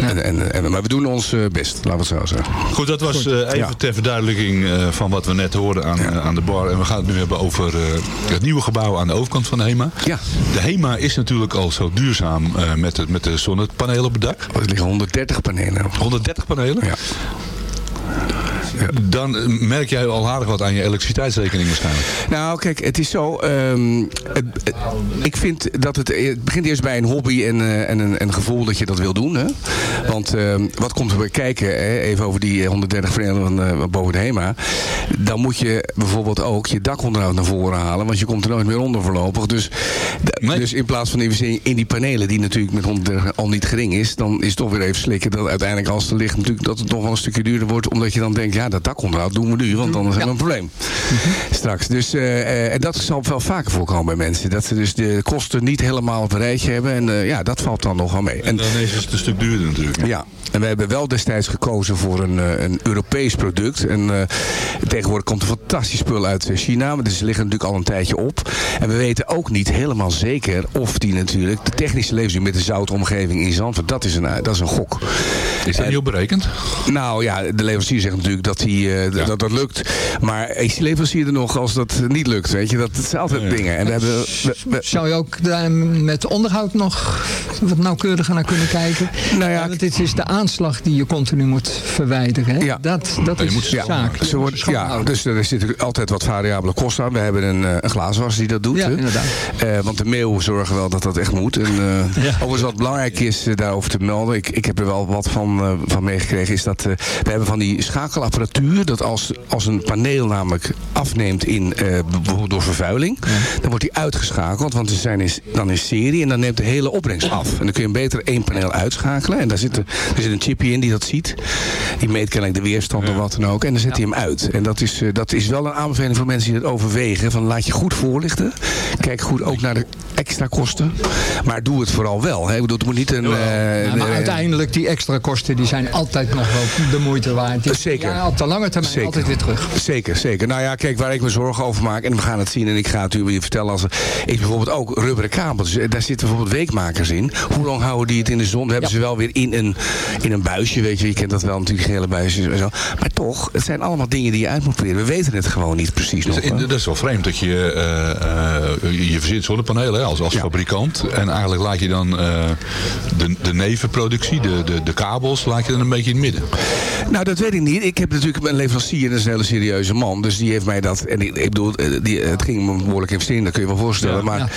en, en, en- maar we doen ons eh, best, laten we het zo zeggen. Goed, dat was eh, even Ja. ter verduidelijking eh, van wat we net hoorden aan, aan de bar. En we gaan het nu hebben over eh, het nieuwe gebouw aan de overkant van de HEMA. Ja. De HEMA is natuurlijk al zo duurzaam eh, met, het, met de zonnepanelen op het dak. Er liggen 130 panelen. 130 panelen? Ja. Dan eh, merk jij al aardig wat aan je elektriciteitsrekening waarschijnlijk. Nou, kijk, het is zo. ehm, het- het- ik vind dat het, het begint eerst bij een hobby en, eh, en een, een gevoel dat je dat wil doen. Hè? Want ehm, wat komt er bij kijken? Hè? Even over die 130 verenigingen van, eh, boven de HEMA. Dan moet je bijvoorbeeld ook je dakonderhoud naar voren halen. Want je komt er nooit meer onder voorlopig. Dus, dus in plaats van investeren in die panelen, die natuurlijk met 130 al niet gering is. Dan is het toch weer even slikken dat uiteindelijk als het ligt natuurlijk dat het nog wel een stukje duurder wordt. Omdat je dan denkt, ja, dat dakonderhoud doen we nu. Want anders hebben we een probleem. Straks. Dus, eh, eh, en dat zal wel vaker voorkomen bij mensen. Dat ze dus de kosten niet helemaal op een rijtje hebben. En eh, ja, dat valt dan nog wel mee. En dan is het een stuk duurder natuurlijk. Ja, en we hebben wel destijds gekozen voor een, eh, een Europees product. En eh, tegenwoordig komt een fantastisch spul uit eh, China. Maar ze liggen natuurlijk al een tijdje op. En we weten ook niet helemaal zeker of die natuurlijk... de technische levensduur met de zoutomgeving in Zandvoort... dat is een, dat is een gok. Is dat niet op berekend? Nou ja, de leverancier zegt natuurlijk dat die, eh, dat dat lukt. Maar AC-leverancier er nog als dat niet lukt, weet je. Dat, dat zijn altijd dingen. En we hebben, we- we- Zou je ook daar met onderhoud nog wat nauwkeuriger naar kunnen kijken? Nou ja, want dit is de aanslag die je continu moet verwijderen. Hè? Ja. Dat, dat is de zaak. Ze worden, ja, dus er zitten altijd wat variabele kosten aan. We hebben een, eh, een glazenwas die dat doet. Ja, inderdaad. Eh, want de mail zorgen wel dat dat echt moet. En, eh, Ja. Overigens wat belangrijk is daarover te melden. Ik, ik heb er wel wat van, eh, van meegekregen. Is dat eh, we hebben van die schakelapparatuur. Dat als, als een paneel namelijk afneemt in eh, bijvoorbeeld door vervuiling. Dan wordt die uitgeschakeld. Want ze zijn in, dan in serie. En dan neemt de hele opbrengst af. En dan kun je beter één paneel uitschakelen. En daar zit, er er zit een chipje in die dat ziet. Die meet kennelijk de weerstand of wat dan ook. En dan zet hij hem uit. En dat is, eh, dat is wel een aanbeveling voor mensen die het overwegen. Van laat je goed voorlichten. Kijk goed ook naar de extra kosten. Maar doe het vooral wel. Hè. Ik bedoel, het moet niet een... eh, Ja, maar eh, uiteindelijk, die extra kosten, die zijn altijd nog wel de moeite waard. Die- Zeker. Ja, op de lange termijn Zeker. altijd weer terug. Zeker, zeker. Nou ja, kijk, waar ik me zorgen over maak, en we gaan het zien, en ik ga het u weer vertellen, als is bijvoorbeeld ook rubberen kabels. Daar zitten bijvoorbeeld weekmakers in. Hoe lang houden die het in de zon? We hebben ze wel weer in een, in een buisje, weet je, je kent dat wel natuurlijk, gele buisjes en zo. Maar toch, het zijn allemaal dingen die je uit moet proberen. We weten het gewoon niet precies nog. Dus, hè. dat is wel vreemd dat je, eh, eh, je verzint zonnepanelen hè, als, als fabrikant. En eigenlijk laat je dan eh, de, de nevenproductie, de, de, de kabels, laat je dan een beetje in het midden. Nou, dat weet ik niet. Ik heb natuurlijk een leverancier, dat is een hele serieuze man. Dus die heeft mij dat. En ik, ik bedoel, die, het ging om een behoorlijke investering, dat kun je wel voorstellen. maar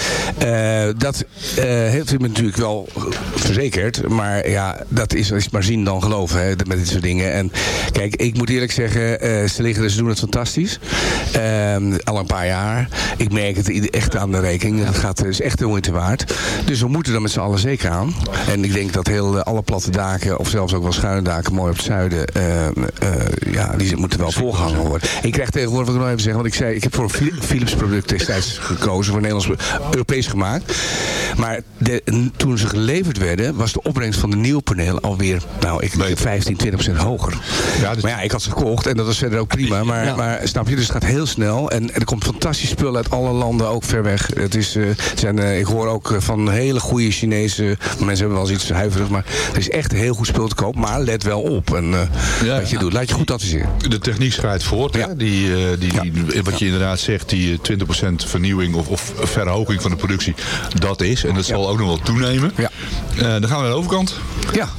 dat heeft hij me natuurlijk wel verzekerd. Maar ja, dat is, is maar zien dan geloven hè, met dit soort dingen. En kijk, ik moet eerlijk zeggen, eh ze liggen ze doen het fantastisch. Ehm, al een paar jaar. Ik merk het echt aan de rekening. Het gaat, is echt de moeite waard. Dus we moeten er met z'n allen zeker aan. En ik denk dat heel, eh, alle platte daken, of zelfs ook wel schuine daken, mooi op het zuiden, ehm, eh, ja, die moeten wel voorgehangen worden. Ik krijg tegenwoordig, wat ik nog even zeggen, want ik zei, ik heb voor een Phil- Philips product destijds gekozen, voor Nederlands, Europees gemaakt. Maar de, toen ze geleverd werden, was de opbrengst van de nieuwe paneel alweer, nou, ik 15, 20 procent hoger. Maar ja, ik had ze gekocht en dat was verder ook prima. Maar, maar snap je, dus het gaat heel snel. En, en er komt fantastisch spul uit alle landen, ook ver weg. Het is, eh, het zijn, eh, ik hoor ook eh, van hele goede Chinese, mensen hebben wel eens iets huiverig, maar er is echt heel goed spul te koop. Maar let wel op en wat je doet. Laat je goed adviseren. De techniek schrijdt voort. Hè? Die, die, die- wat je inderdaad zegt, die eh, 20% vernieuwing of, of verhoging van de productie, dat is. En dat zal ook nog wel toenemen. Ja. Dan gaan we naar de overkant. Ja.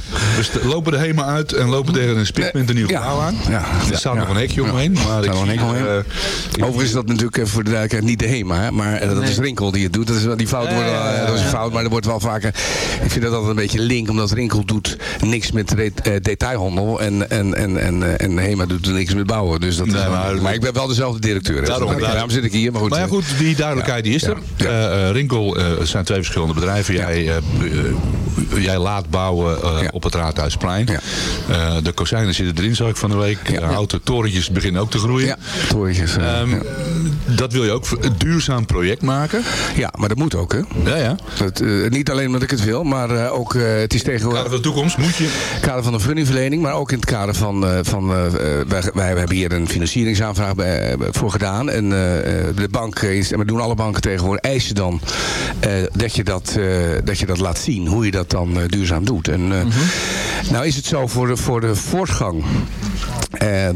Dus de- lopen de HEMA uit en lopen tegen een spit met een nieuw gebouw aan. Ja. Er staat Ja. nog een hekje omheen. Maar ik zie, eh, Overigens is dat natuurlijk eh, voor de duidelijkheid niet de HEMA, hè, maar eh, dat is Rinkel die het doet. Dat is, wel- die fout wordt, wel- dat is een fout, maar er wordt wel vaker... Ik vind dat altijd een beetje link, omdat Rinkel doet niks met re- detailhandel en, en, en, en, en HEMA doet niks met bouwen. Dus dat is maar- maar, ik ben wel dezelfde directeur. hè. Daarom, Daarom, daarom. zit ik hier, maar goed. Maar ja, goed, die duidelijkheid die is er. Eh, eh, Rinkel zijn twee verschillende bedrijven. Jij, jij laat bouwen eh, op het Raadhuisplein. Eh, de kozijnen zitten erin, zag ik van de week. De houten torentjes beginnen ook te groeien. Ja, torentjes. eh, Ehm, Dat wil je ook een duurzaam project maken. Ja, maar dat moet ook, hè? Ja, ja. Dat, eh, niet alleen omdat ik het wil, maar eh, ook eh, het is tegenwoordig... Kader van de toekomst moet je. kader van de vergunningverlening, maar ook in het kader van... van wij, wij hebben hier een financieringsaanvraag bij, voor gedaan. En de bank, is, en we doen alle banken tegenwoordig, eisen dan dat, je dat, dat je dat laat zien. Hoe je dat dan duurzaam doet. En eh, nou is het zo voor de, voor de voortgang...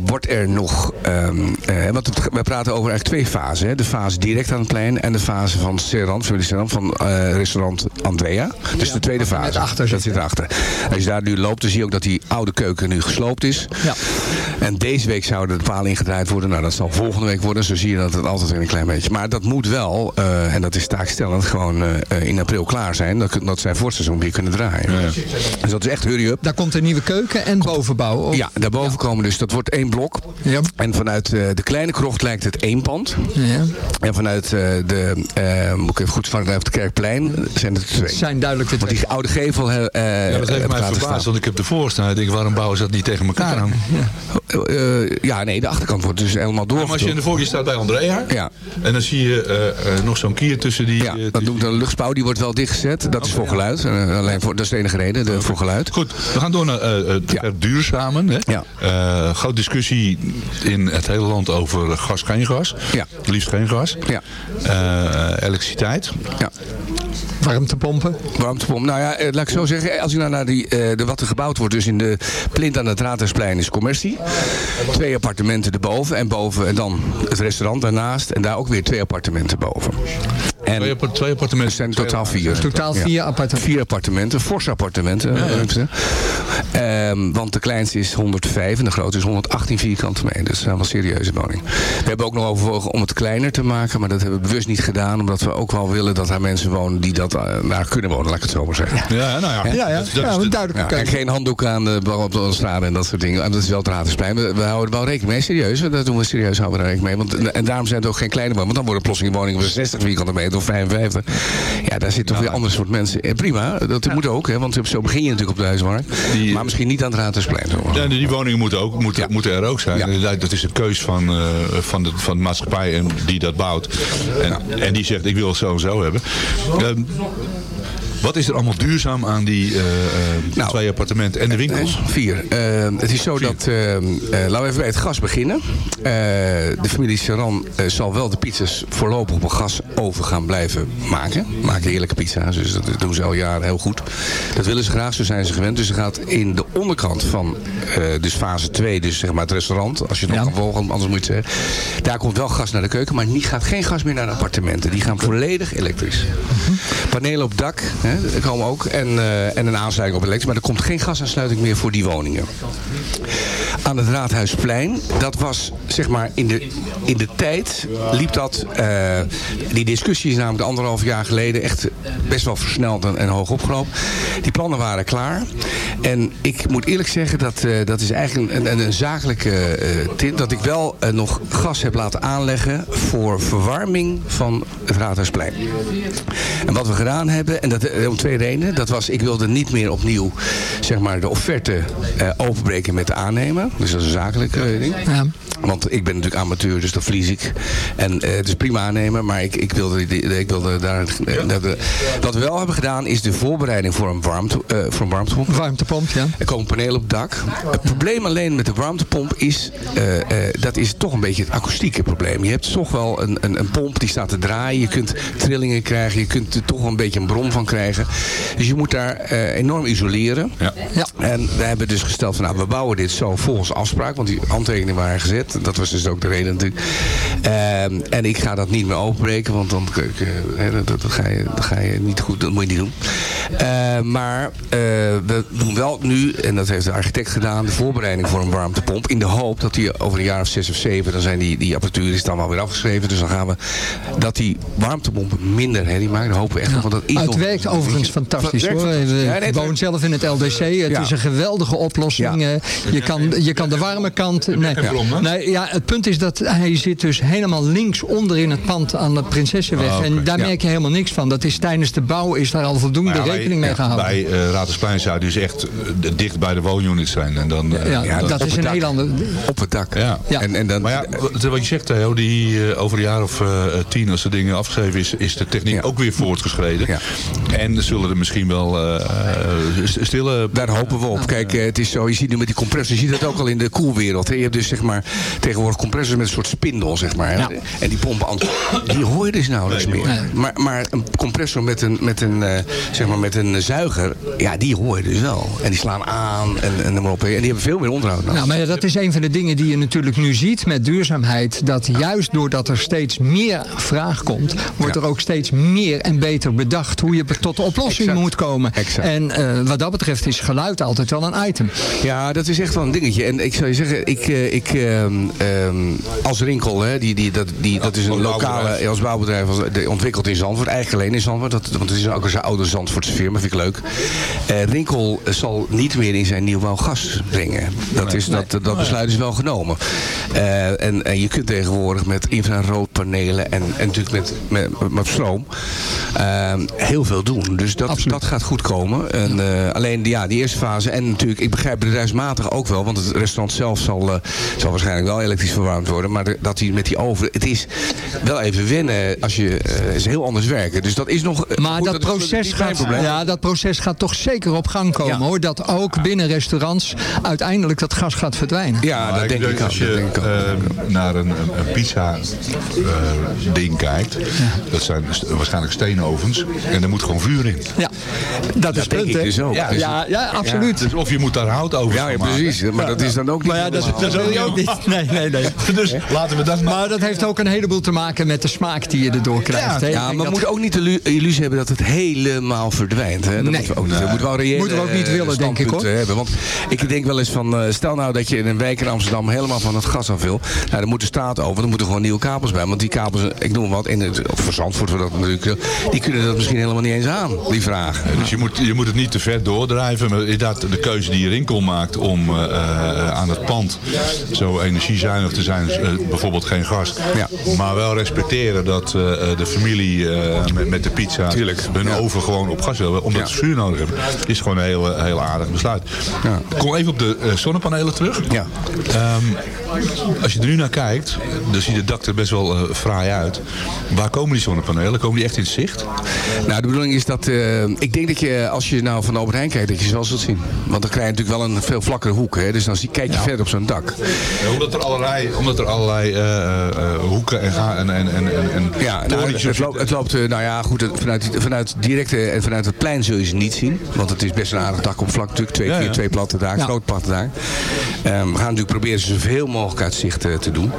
wordt er nog, ehm, eh, want het, we praten over eigenlijk twee fasen. Hè? De fase direct aan het plein en de fase van Serrand, familie Serrand, van eh, restaurant Andrea. Dus de tweede fase. dat zit erachter. Als je daar nu loopt, dan zie je ook dat die oude keuken nu gesloopt is. Ja. En deze week zouden de palen ingedraaid worden. Nou, dat zal volgende week worden. Zo zie je dat het altijd weer een klein beetje. Maar dat moet wel, eh, en dat is taakstellend, gewoon eh, eh, in april klaar zijn. Dat, dat zij voor het seizoen weer kunnen draaien. Dus dat is echt hurry up. Daar komt een nieuwe keuken en bovenbouw. Of- Ja, daarboven komen dus, dat wordt één blok. Ja. En vanuit eh, de kleine krocht lijkt het één pand. Ja. En vanuit eh, de, eh, moet ik even goed vanuit het Kerkplein zijn het er twee. zijn duidelijk de Want die oude gevel... eh, Ja, dat heeft mij verbaasd, want ik heb ervoor staan. Ik denk, waarom bouwen ze dat niet tegen elkaar aan? Eh, ja, nee, de achterkant wordt dus helemaal door. Maar als je in de voor je staat bij Andrea. Ja. En dan zie je eh, eh, nog zo'n kier tussen die... Ja, dat doe ik dan een luchtspouw, die wordt wel dichtgezet. Dat is voor geluid. Alleen voor, dat is de enige reden, de, voor geluid. Goed, we gaan door naar eh, het verduurzamen. Hè? Ja. Eh, groot discussie in het hele land over gas, geen gas. Ja. Liefst geen gas. Ja. Eh, elektriciteit. Ja. Warmtepompen? Warmtepomp. Nou ja, eh, laat ik zo zeggen. Als u nou naar die, eh, de, wat er gebouwd wordt, dus in de plint aan het Raadhuisplein is commercie. Twee appartementen erboven en boven en dan het restaurant daarnaast. En daar ook weer twee appartementen boven. En Twee, twee appartementen. zijn totaal vier. Totaal vier appartementen. Vier appartementen, forse appartementen. Ja, ja. eh, ze. Ehm, want de kleinste is 105 en de grootste is 118 vierkante meter. Dus dat is wel een serieuze woning. We hebben ook nog overwogen om het kleiner te maken, maar dat hebben we bewust niet gedaan. Omdat we ook wel willen dat daar mensen wonen die dat eh, kunnen wonen, laat ik het zo maar zeggen. Ja, nou ja. Ja, ja. Dat- dat ja, is een de- duidelijke Ja, en geen handdoek aan de, op de straat en dat soort dingen. En dat is wel Raadhuisplein. We, we houden er wel rekening mee. Serieus, dat doen we serieus houden we daar rekening mee. Want, en daarom zijn het ook geen kleine woningen. Want dan worden plotseling woningen van 60 vierkante meter of 55. Ja, daar zitten toch weer ander soort mensen. En prima, dat moet ook. Hè, want zo begin je natuurlijk op de huismarkt. maar misschien niet aan het Raadhuisplein. Zo. Ja, die woningen moeten, ook, moeten, moeten er ook zijn. Dat is een keus van, eh, van, de, van de maatschappij die dat bouwt. En, en die zegt, ik wil het zo en zo hebben. Ehm, wat is er allemaal duurzaam aan die eh, eh, Nou, twee appartementen en de winkels? Eh, Vier. Eh, het is zo dat, laten we even bij het gas beginnen. De familie Saran zal wel de pizzas voorlopig op een gasoven gaan blijven maken. Maken heerlijke pizza's, dus dat doen ze al jaren heel goed. Dat willen ze graag, zo zijn ze gewend. Dus ze gaat in de onderkant van dus fase 2, dus zeg maar het restaurant, als je het nog Ja. kan volgen, anders moet je het zeggen. Daar komt wel gas naar de keuken, maar niet, gaat geen gas meer naar de appartementen. Die gaan volledig elektrisch. Panelen op dak, hè, komen ook. En, eh, en een aansluiting op elektrisch. Maar er komt geen gasaansluiting meer voor die woningen. Aan het Raadhuisplein, dat was zeg maar in de, in de tijd liep dat. eh, die discussie is namelijk anderhalf jaar geleden echt best wel versneld en, hoog opgelopen. Die plannen waren klaar. En ik moet eerlijk zeggen, dat, eh, dat is eigenlijk een, een, een zakelijke tint. Dat ik wel nog gas heb laten aanleggen voor verwarming van het Raadhuisplein. En wat we gedaan hebben, en dat om twee redenen. Dat was, ik wilde niet meer opnieuw zeg maar, de offerte eh, openbreken met de aannemer. Dus dat is een zakelijk eh, ding. Ja. Want ik ben natuurlijk amateur, dus dat verlies ik. En eh, het is prima aannemen, maar ik, ik, wilde, ik wilde daar... eh, dat wat we wel hebben gedaan, is de voorbereiding voor een, warmte, eh, voor een warmtepomp. Warmtepomp, ja. Er komen panelen op het dak. Het probleem alleen met de warmtepomp is, eh, eh, dat is toch een beetje het akoestieke probleem. Je hebt toch wel een, een, een pomp die staat te draaien. Je kunt trillingen krijgen. Je kunt er toch een beetje een bron van krijgen. Dus je moet daar eh, enorm isoleren. Ja. Ja. En we hebben dus gesteld van nou, we bouwen dit zo volgens afspraak. Want die handtekeningen waren gezet. Dat was dus ook de reden natuurlijk. Ehm, en ik ga dat niet meer openbreken. Want dan, eh, hè, dat, dat, ga je, dat ga je niet goed, dat moet je niet doen. Eh, maar eh, we doen wel nu, en dat heeft de architect gedaan, de voorbereiding voor een warmtepomp. In de hoop dat die over een jaar of zes of zeven, dan zijn die, die apparatuur is dan wel weer afgeschreven. Dus dan gaan we, dat die warmtepomp minder herrie maakt. Dat hopen we echt nog. Want dat is Het nog- werkt overigens fantastisch hoor. fantastisch. Ja, Ik nee, woon zelf in het LDC. Het Ja. is een geweldige oplossing. Ja. Je, kan, je kan de warme kant... Nee, ja, het punt is dat hij zit dus helemaal links onder in het pand aan de Prinsessenweg. Ah. En daar Ja. merk je helemaal niks van. Dat is tijdens de bouw is daar al voldoende ja, rekening mee gehouden. Bij uh, Raadhuisplein zou dus echt eh, dicht bij de woonunits zijn. En dan, eh, ja, ja, dat is een heel ander... Op het dak. Ja. Ja. En, en dan, Maar ja, wat wat je zegt Theo, die over een jaar of eh, tien als de dingen afgeschreven is, is de techniek Ja. ook weer voortgeschreden. Ja. En zullen er misschien wel st- stille... Daar hopen we op. Kijk, het is zo, je ziet nu met die compressor, je ziet dat ook al in de koelwereld. hè. Je hebt dus zeg maar tegenwoordig compressors met een soort spindel, zeg maar. Ja. En die pompen, die hoor je dus nauwelijks Nee, meer. Maar, maar een compressor met een, met een, eh, zeg maar met een zuiger, ja, die hoor je dus wel. En die slaan aan en, en op. En die hebben veel meer onderhoud nodig. Nou, maar ja, dat is een van de dingen die je natuurlijk nu ziet met duurzaamheid. Dat juist doordat er steeds meer vraag komt, wordt Ja. er ook steeds meer en beter bedacht hoe je tot de oplossing moet komen. Exact. En eh, wat dat betreft is geluid altijd wel een item. Ja, dat is echt wel een dingetje. En ik zou je zeggen, ik, eh, ik, ehm, ehm, als Rinkel, hè, die, die, dat, die, dat is een lokale, als bouwbedrijf, als, de, ontwikkeld in Zandvoort, eigenlijk alleen in Zandvoort. Dat, want het is ook een oude Zandvoortse firma, vind ik leuk. Eh, Rinkel zal niet meer in zijn nieuwbouw gas brengen. Dat, is, dat, dat besluit is wel genomen. Eh, en, en je kunt tegenwoordig met infraroodpanelen en, en natuurlijk met, met, met stroom heel veel doen. Dus dat, dat gaat goed komen. En, eh, alleen ja, die eerste fase. En natuurlijk, ik begrijp bedrijfsmatig ook wel. Want het restaurant zelf zal, eh, zal waarschijnlijk wel elektrisch verwarmd worden. Maar de- dat hij met die oven. Het is wel even wennen als je. eh, is heel anders werken. Dus dat is nog. eh, Maar goed, dat, is proces gaat, probleem. ja, dat proces gaat toch zeker op gang komen Ja. hoor. Dat ook binnen restaurants uiteindelijk dat gas gaat verdwijnen. Ja, dat denk ik als je, dat denk ik naar een, een, pizza eh, ding kijkt, dat zijn st- waarschijnlijk steenovens. En er moet gewoon vuur in. Ja, dat is punt, ik hè? dus ook. Ja, Dus- ja, ja, absoluut. Dus of je moet daar hout over Ja, ja, maken. precies. Maar dat is dan ook niet Maar ja, dat, dat je ook niet. Nee, nee, nee. Dus laten we dat Maar dat heeft ook een heleboel te maken met de smaak die je erdoor krijgt. Ja, denk maar we dat- moeten ook niet de illu- illusie hebben dat het helemaal verdwijnt. Hè? Dat Nee. moeten we ook niet. We moeten wel reële Moeten we ook niet eh, willen, denk ik, hoor. Hebben. Want ik denk wel eens van, eh, stel nou dat je in een wijk in Amsterdam helemaal van het gas af wil. Nou, dan moet de staat over, dan moeten gewoon nieuwe kabels bij. Want die kabels, ik noem wat, in het, of voor Zandvoort, voor dat natuurlijk, eh, die kunnen dat misschien helemaal niet eens aan, die vraag. Dus je moet, je moet het niet te ver doordrijven. Maar inderdaad, de keuze die Rinkel maakt om eh, eh, aan het pand zo energiezuinig te zijn, bijvoorbeeld geen gas. Maar wel respecteren dat eh, eh, de familie eh, met, met de pizza hun oven gewoon op gas wil, omdat ze vuur nodig hebben. Is gewoon een heel, heel aardig besluit. Kom even op de zonnepanelen terug. Ja. Ehm, als je er nu naar kijkt, dan ziet het dak er best wel fraai uit. Waar komen die zonnepanelen? Komen die echt in het zicht? Nou, de bedoeling is dat... ik denk dat je, als je nou van Albert Heijn kijkt, dat je ze wel zult zien. Want dan krijg je natuurlijk wel een veel vlakkere hoek. Hè? Dus dan zie, kijk je verder op zo'n dak. Ja, omdat er allerlei, omdat er allerlei hoeken en, ga, en, en, en, en, en Ja, nou, het, op loopt, het loopt, eh, nou ja, goed, het- vanuit, vanuit directe en vanuit het plein zul je ze niet zien. Want het is best een aardig dakoppervlak natuurlijk. Twee, Ja, vier, ja. twee platte daken, Ja. groot platte daken. Ehm, we gaan natuurlijk proberen ze zoveel mogelijk uit zicht eh, te doen.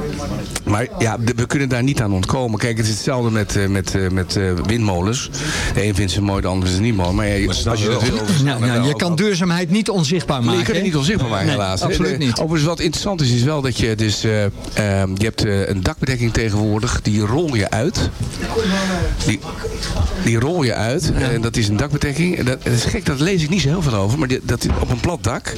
Maar ja, we kunnen daar niet aan ontkomen. Kijk, het is hetzelfde met, eh, met, eh, met eh, windmolens. De een vindt ze mooi, de ander vindt ze niet mooi. Maar ja, als je dat wil... Ja, ja, je kan duurzaamheid niet onzichtbaar maken. Nee, je kunt het niet onzichtbaar maken Nee, helaas. absoluut niet. Overigens wat interessant is, is wel dat je dus... eh, ehm, je hebt eh, een dakbedekking tegenwoordig, die rol je uit. Die, die rol je uit. En dat is een dakbedekking. En Dat, dat is gek, daar lees ik niet zo heel veel over. Maar die- dat is op een plat dak.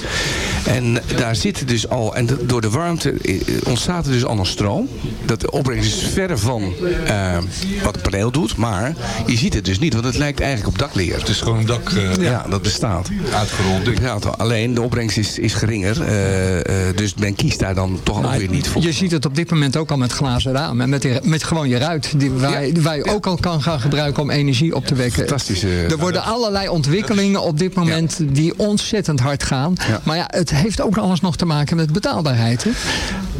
En daar zit dus al... En dat- door de warmte eh, ontstaat er dus al een stroom. Dat de opbrengst is verre van eh, wat het paneel doet. Maar je ziet het dus niet, want het lijkt eigenlijk op dakleer. Het is gewoon een dak eh, Ja, dat bestaat. uitgerold ding. Ja, alleen de opbrengst is, is geringer. dus men kiest daar dan toch ook Maar weer niet voor. Je ziet het op dit moment ook al met glazen ramen. Met, die- met gewoon je ruit. Die wij, die wij ook al kan gaan gebruiken om energie op te wekken. Fantastische... Er worden allerlei ontwikkelingen op dit moment die ontzettend hard gaan. Ja. Maar ja, het heeft ook alles nog te maken met betaalbaarheid. Hè?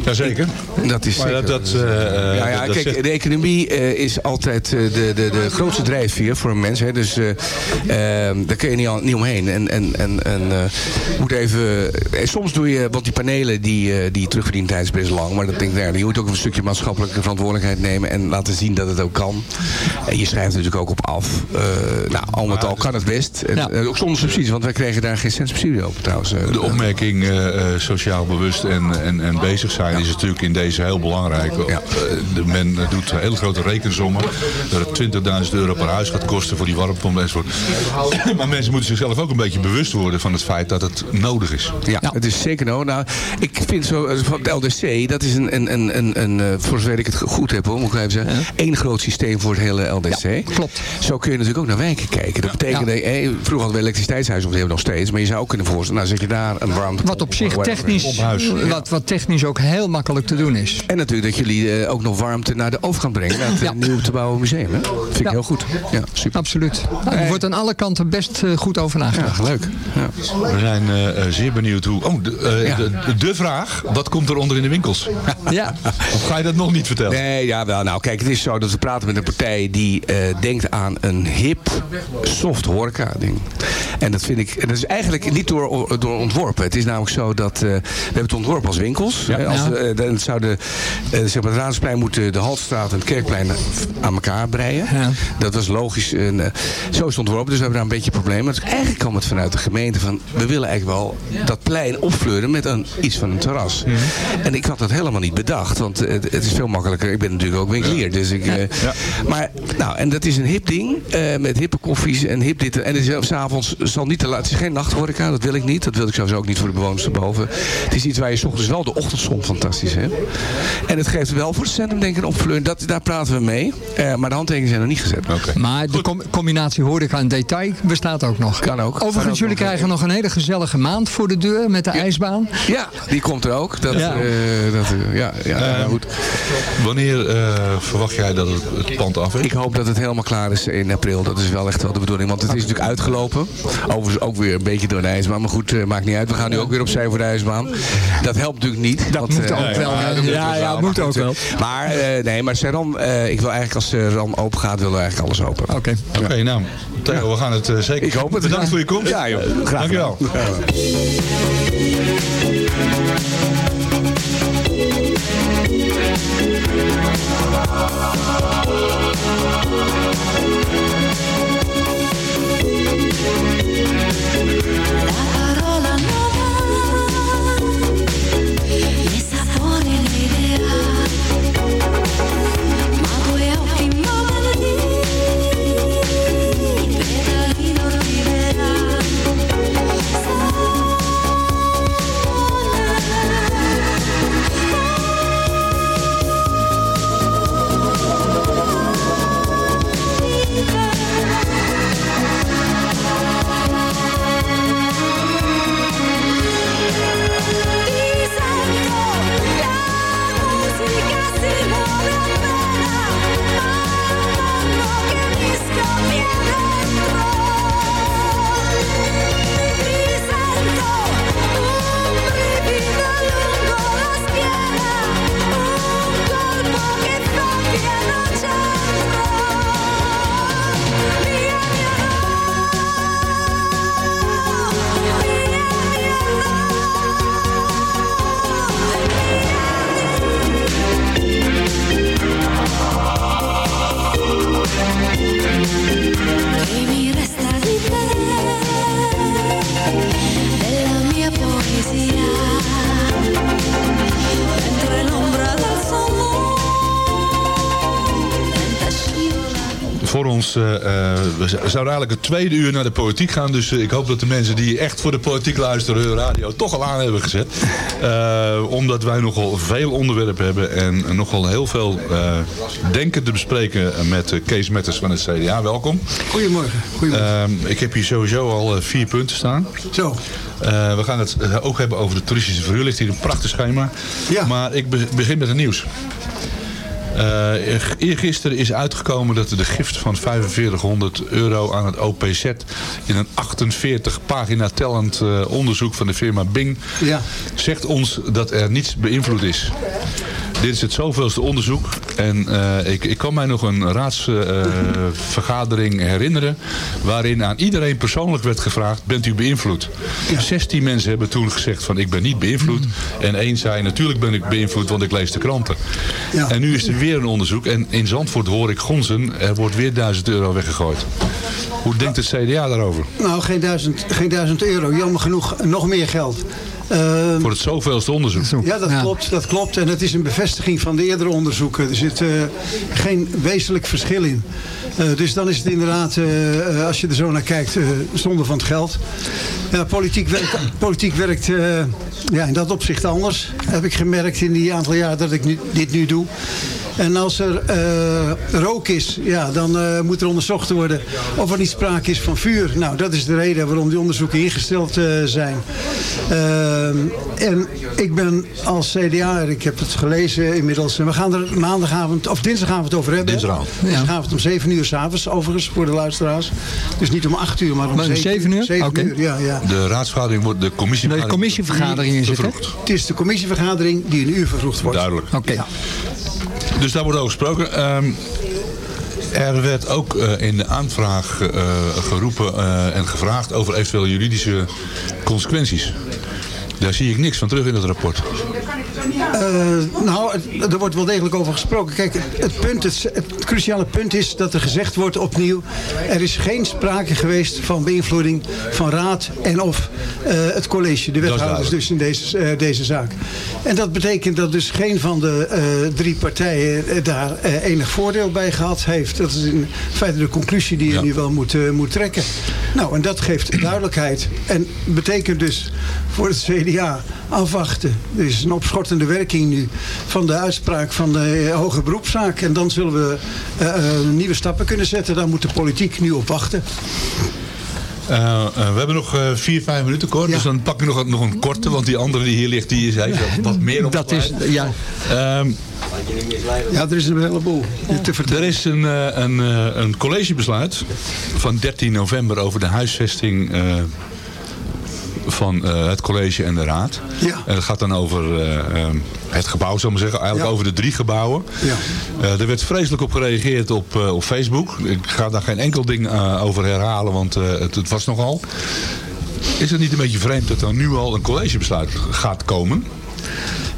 Jazeker. Dat is Maar zeker. dat, dat, eh, eh, ja, ja, dat- kijk, de economie eh, is altijd eh, de, de, de grootste drijfveer voor een mens. Hè. Dus eh, eh, daar kun je niet, al- niet omheen. En, en, en, en eh, moet even, eh, soms doe je, want die panelen die, eh die terugverdientijd is best lang. Maar dat denk ik, nou, je moet ook een stukje maatschappelijke verantwoordelijkheid nemen. En laten zien dat het ook kan. En je schrijft er natuurlijk ook op af. Eh, nou, al met al kan het best. En, Ja. eh, ook zonder subsidies, want wij kregen daar geen cent subsidie op trouwens. eh. De opmerking eh, eh, sociaal bewust en, en, en bezig zijn is natuurlijk in deze heel belangrijk. Ja. De men doet hele grote rekensommen. Dat het 20.000 euro per huis gaat kosten voor die warmtepomp enzovoort. maar mensen moeten zichzelf ook een beetje bewust worden van het feit dat het nodig is. Ja, het is zeker nodig. Nou, ik vind zo, van het LDC, dat is een, een, een, een, eh, voor zover ik het goed heb, hoor, moet ik even zeggen, één groot systeem voor het hele LDC. klopt. Zo kun je natuurlijk ook naar wijken kijken. Dat betekent, Ja. dat, eh, vroeger hadden we elektriciteitshuizen, of die hebben we nog steeds, maar je zou ook kunnen voorstellen, nou zet je daar een warmte. Wat op zich technisch, wat, wat technisch ook heel makkelijk te doen is. En natuurlijk dat jullie eh, ook nog warmte naar de overkant brengen, naar het Ja. eh, nieuw te bouwen museum. Hè? Vind ik Ja. heel goed. Ja, super. Absoluut. Nou, er wordt aan alle kanten best eh, goed over nagedacht. Ja, leuk. Ja. We zijn eh, eh, zeer benieuwd hoe... Oh, de, eh, Ja. de, de, de vraag, wat komt er onder in de winkels? Ja. Of ga je dat nog niet vertellen? Nee, ja, wel. Nou, kijk, het is zo dat we praten met een partij die eh, denkt aan een hip, soft horeca ding. En dat vind ik, en dat is eigenlijk niet door, door ontworpen. Het is namelijk zo dat, eh, we hebben het ontworpen als winkels. Hè, als, eh, dan zou de, eh, zeg maar, het Raadsplein moeten de Haltstraat en het Kerkplein aan elkaar breien. Ja. Dat was logisch. En, zo is het ontworpen, dus we hebben daar een beetje problemen. Dus eigenlijk kwam het vanuit de gemeente van, we willen eigenlijk wel dat plein opfleuren met een, iets van een terras. En ik had dat helemaal niet bedacht, want het, het is veel makkelijker. Ik ben natuurlijk ook winkelier, dus ik... eh, Maar, nou, en dat is een hip ding, eh, met hippe koffies en hip dit. En het is s'avonds zal niet te laat, het is geen nachthoreca, dat wil ik niet. Dat wil ik sowieso ook niet voor de bewoners erboven. Het is iets waar je 's ochtends wel de ochtendzon fantastisch hebt. En het geeft wel voor het centrum denk ik een. Dat, daar praten we mee. Eh, maar de handtekeningen zijn nog niet gezet. Oké. Maar de com- combinatie horeca en detail bestaat ook nog. Kan ook. Kan Overigens, ook jullie nog. krijgen nog een hele gezellige maand voor de deur met de ijsbaan. Ja, die komt er ook. Dat, Ja. eh, dat, ja, ja, ja, goed. Wanneer eh, verwacht jij dat het, het pand af is? Ik hoop dat het helemaal klaar is in april. Dat is wel echt wel de bedoeling. Want het is natuurlijk uitgelopen. Overigens ook weer een beetje door de ijsbaan. Maar goed, eh, maakt niet uit. We gaan nu ook weer opzij voor de ijsbaan. Dat helpt natuurlijk niet. Dat want, Moet ook eh, wel, ja, Ja, ja, moet ook wel. Maar eh, nee, maar Serran, eh, ik wil eigenlijk als Serran open gaat, willen we eigenlijk alles open. Oké. Oké, nou, Theo, we gaan het zeker... Ik hoop het. Bedankt voor je komst. Ja, joh. Graag Dankjewel. gedaan. Eh, eh, we zouden eigenlijk het tweede uur naar de politiek gaan. Dus eh, ik hoop dat de mensen die echt voor de politiek luisteren hun radio toch al aan hebben gezet. Omdat wij nogal veel onderwerpen hebben en nogal heel veel denken te bespreken met Kees Metters van het CDA. Welkom. Goedemorgen. Goedemorgen. Ik heb hier sowieso al vier punten staan. Zo. We gaan het ook hebben over de toeristische verhuur. ligt hier een prachtig schema. Maar ik be- begin met het nieuws. Eh, eergisteren is uitgekomen dat de gift van 4500 euro aan het OPZ in een 48 pagina tellend eh, onderzoek van de firma Bing Ja. zegt ons dat er niets beïnvloed is. Dit is het zoveelste onderzoek en eh, ik, ik kan mij nog een raadsvergadering herinneren waarin aan iedereen persoonlijk werd gevraagd, bent u beïnvloed? 16 mensen hebben toen gezegd van ik ben niet beïnvloed en één zei natuurlijk ben ik beïnvloed want ik lees de kranten. En nu is er weer een onderzoek en in Zandvoort hoor ik gonzen, er wordt weer 1000 euro weggegooid. Hoe denkt het CDA daarover? Nou, geen duizend, geen duizend euro. Jammer genoeg nog meer geld. Ehm, Voor het zoveelste onderzoek. Ja, dat klopt. Dat klopt. En het is een bevestiging van de eerdere onderzoeken. Er zit eh, geen wezenlijk verschil in. Eh, dus dan is het inderdaad, eh, als je er zo naar kijkt, eh, zonde van het geld. Ja, politiek werkt, politiek werkt eh, ja, in dat opzicht anders. Heb ik gemerkt in die aantal jaar dat ik nu, dit nu doe. En als er eh, rook is, ja, dan eh, moet er onderzocht worden of er niet sprake is van vuur. Nou, dat is de reden waarom die onderzoeken ingesteld eh, zijn. Ehm, en ik ben als CDA, ik heb het gelezen inmiddels. En we gaan er maandagavond of dinsdagavond over hebben. Dinsdagavond. Dinsdagavond om 7 uur s'avonds, overigens, voor de luisteraars. Dus niet om 8 uur, maar om Maar om 7, 7 uur? 7 Oké. uur, ja, ja. De raadsvergadering wordt de commissievergadering. De commissievergadering is het. Het is de commissievergadering die een uur vervroegd wordt. Duidelijk. Oké. Dus daar wordt over gesproken. Ehm, er werd ook eh, in de aanvraag eh, geroepen eh, en gevraagd over eventuele juridische consequenties. Daar zie ik niks van terug in het rapport. Eh, nou, er wordt wel degelijk over gesproken. Kijk, het, punt, het, het cruciale punt is dat er gezegd wordt opnieuw... er is geen sprake geweest van beïnvloeding van raad en of eh, het college. De wethouders dus in deze, eh, deze zaak. En dat betekent dat dus geen van de drie partijen daar enig voordeel bij gehad heeft. Dat is in feite de conclusie die je nu wel moet, moet trekken. Nou, en dat geeft duidelijkheid. En betekent dus voor het CDA afwachten. Er is een opschortende werking nu van de uitspraak van de hoge beroepszaak. En dan zullen we eh, eh, nieuwe stappen kunnen zetten. Daar moet de politiek nu op wachten. Eh, we hebben nog eh, vier, vijf minuten kort. Dus dan pak ik nog, nog een korte. Want die andere die hier ligt, die is, heeft wat meer op Dat is, ja. Ehm, Ja, er is een heleboel te vertellen. Er is een, eh, een, eh, een collegebesluit van 13 november over de huisvesting eh, van eh, het college en de raad. Ja. En het gaat dan over eh, ehm, het gebouw, zou ik maar zeggen. Eigenlijk Ja. over de drie gebouwen. Ja. Eh, er werd vreselijk op gereageerd op, eh, op Facebook. Ik ga daar geen enkel ding eh, over herhalen, want eh, het, het was nogal. Is het niet een beetje vreemd dat er nu al een collegebesluit gaat komen?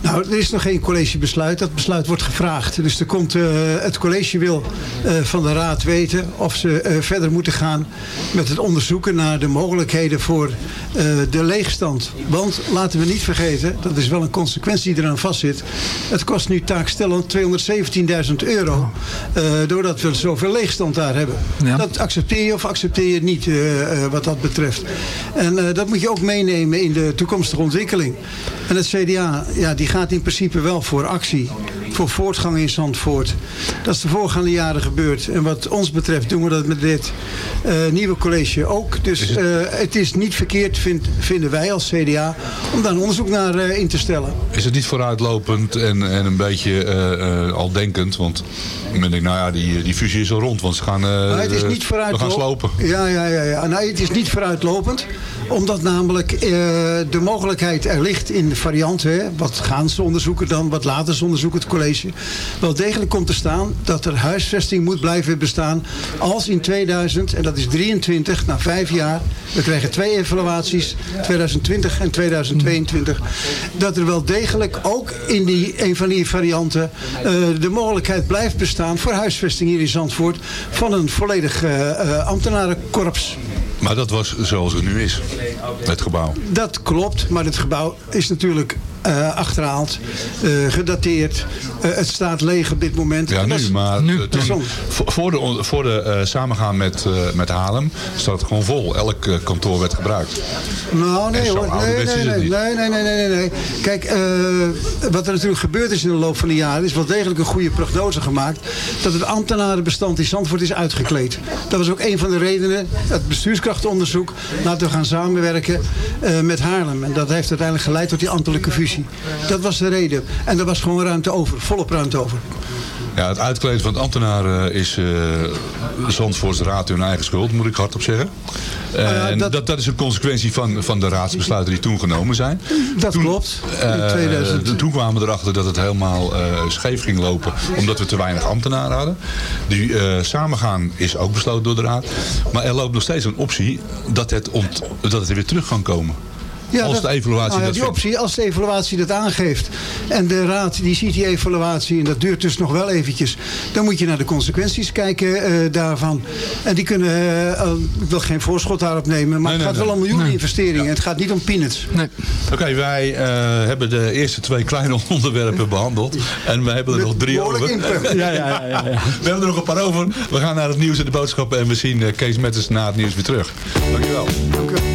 Nou, er is nog geen collegebesluit. Dat besluit wordt gevraagd. Dus er komt, eh, het college wil eh, van de raad weten of ze eh, verder moeten gaan met het onderzoeken naar de mogelijkheden voor de leegstand. Want laten we niet vergeten, dat is wel een consequentie die eraan vastzit. Het kost nu taakstellend 217.000 euro. doordat we zoveel leegstand daar hebben. Dat accepteer je of accepteer je niet wat dat betreft. En dat moet je ook meenemen in de toekomstige ontwikkeling. En het CDA, ja, die gaat in principe wel voor actie. Voor voortgang in Zandvoort. Dat is de voorgaande jaren gebeurd. En wat ons betreft doen we dat met dit eh, nieuwe college ook. Dus eh, het is niet verkeerd, vind, vinden wij als CDA, om daar een onderzoek naar eh, in te stellen. Is het niet vooruitlopend en, en een beetje al denkend? Want men denkt, nou ja, die, die fusie is al rond, want ze gaan, Maar het is niet we vooruitlopend. gaan slopen. Ja, ja, ja. ja. Nou, het is niet vooruitlopend. Omdat namelijk de mogelijkheid er ligt in de variant. Hè, wat gaan ze onderzoeken dan? Wat laten ze onderzoeken, het college? Wel degelijk komt te staan dat er huisvesting moet blijven bestaan. Als in 2000, en dat is 23, na vijf jaar. We krijgen twee evaluaties, 2020 en 2022. Dat er wel degelijk ook in die, een van die varianten eh, de mogelijkheid blijft bestaan voor huisvesting hier in Zandvoort van een volledig eh, eh, ambtenarenkorps. Maar dat was zoals het nu is, het gebouw. Dat klopt, maar het gebouw is natuurlijk eh, achterhaald, eh, gedateerd. Eh, het staat leeg op dit moment. Ja, nu, maar nu. toen- voor de, voor de eh, samengaan met, eh, met Haarlem staat het gewoon vol. Elk kantoor werd gebruikt. Nou, nee hoor. Nee, nee, nee, nee, nee, nee, nee. Kijk, eh, wat er natuurlijk gebeurd is in de loop van de jaren... is wel degelijk een goede prognose gemaakt... dat het ambtenarenbestand in Zandvoort is uitgekleed. Dat was ook een van de redenen, het bestuurskrachtonderzoek... laten we gaan samenwerken eh, met Haarlem. En dat heeft uiteindelijk geleid tot die ambtelijke fusie. Dat was de reden. En er was gewoon ruimte over, volop ruimte over. Ja, het uitkleden van het ambtenaren is eh Zandvoorts raad hun eigen schuld, moet ik hardop zeggen. ja, en dat- dat... Dat, is een consequentie van, van de raadsbesluiten die toen genomen zijn. Dat klopt. In Eh, 2000. toen kwamen we erachter dat het helemaal eh, scheef ging lopen. Omdat we te weinig ambtenaren hadden. Die eh, samengaan is ook besloten door de raad. Maar er loopt nog steeds een optie dat het, ont, dat het er weer terug kan komen. Als de evaluatie nou ja, dat die vindt. optie, als de evaluatie dat aangeeft en de raad die ziet die evaluatie en dat duurt dus nog wel eventjes, dan moet je naar de consequenties kijken eh, daarvan. En die kunnen, eh, eh, ik wil geen voorschot daarop nemen, maar Nee, het nee, gaat wel om miljoenen Nee. investeringen. Het gaat niet om peanuts. Oké, wij eh, hebben de eerste twee kleine onderwerpen behandeld. En we hebben er nog drie over. Ja, ja, ja, ja, ja. We hebben er nog een paar over. We gaan naar het nieuws en de boodschappen. En we zien Kees Metters na het nieuws weer terug. Dankjewel. Et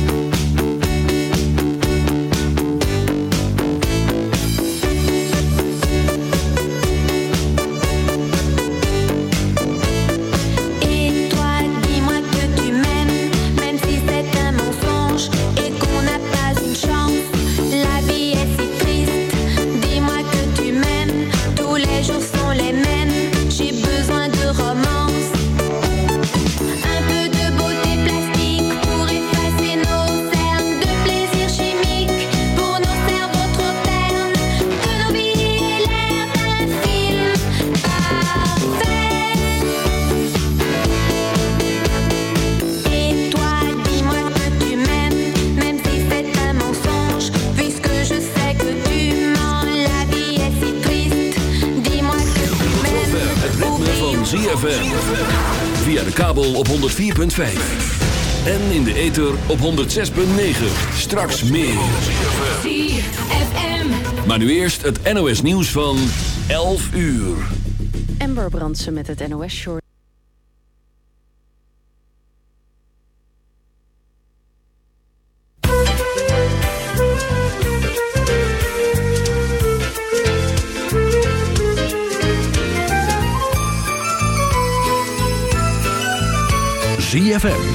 104.5. En in de ether op 106.9. Straks meer. Maar nu eerst het NOS nieuws van 11 uur. Amber Brandsen met het NOS Short.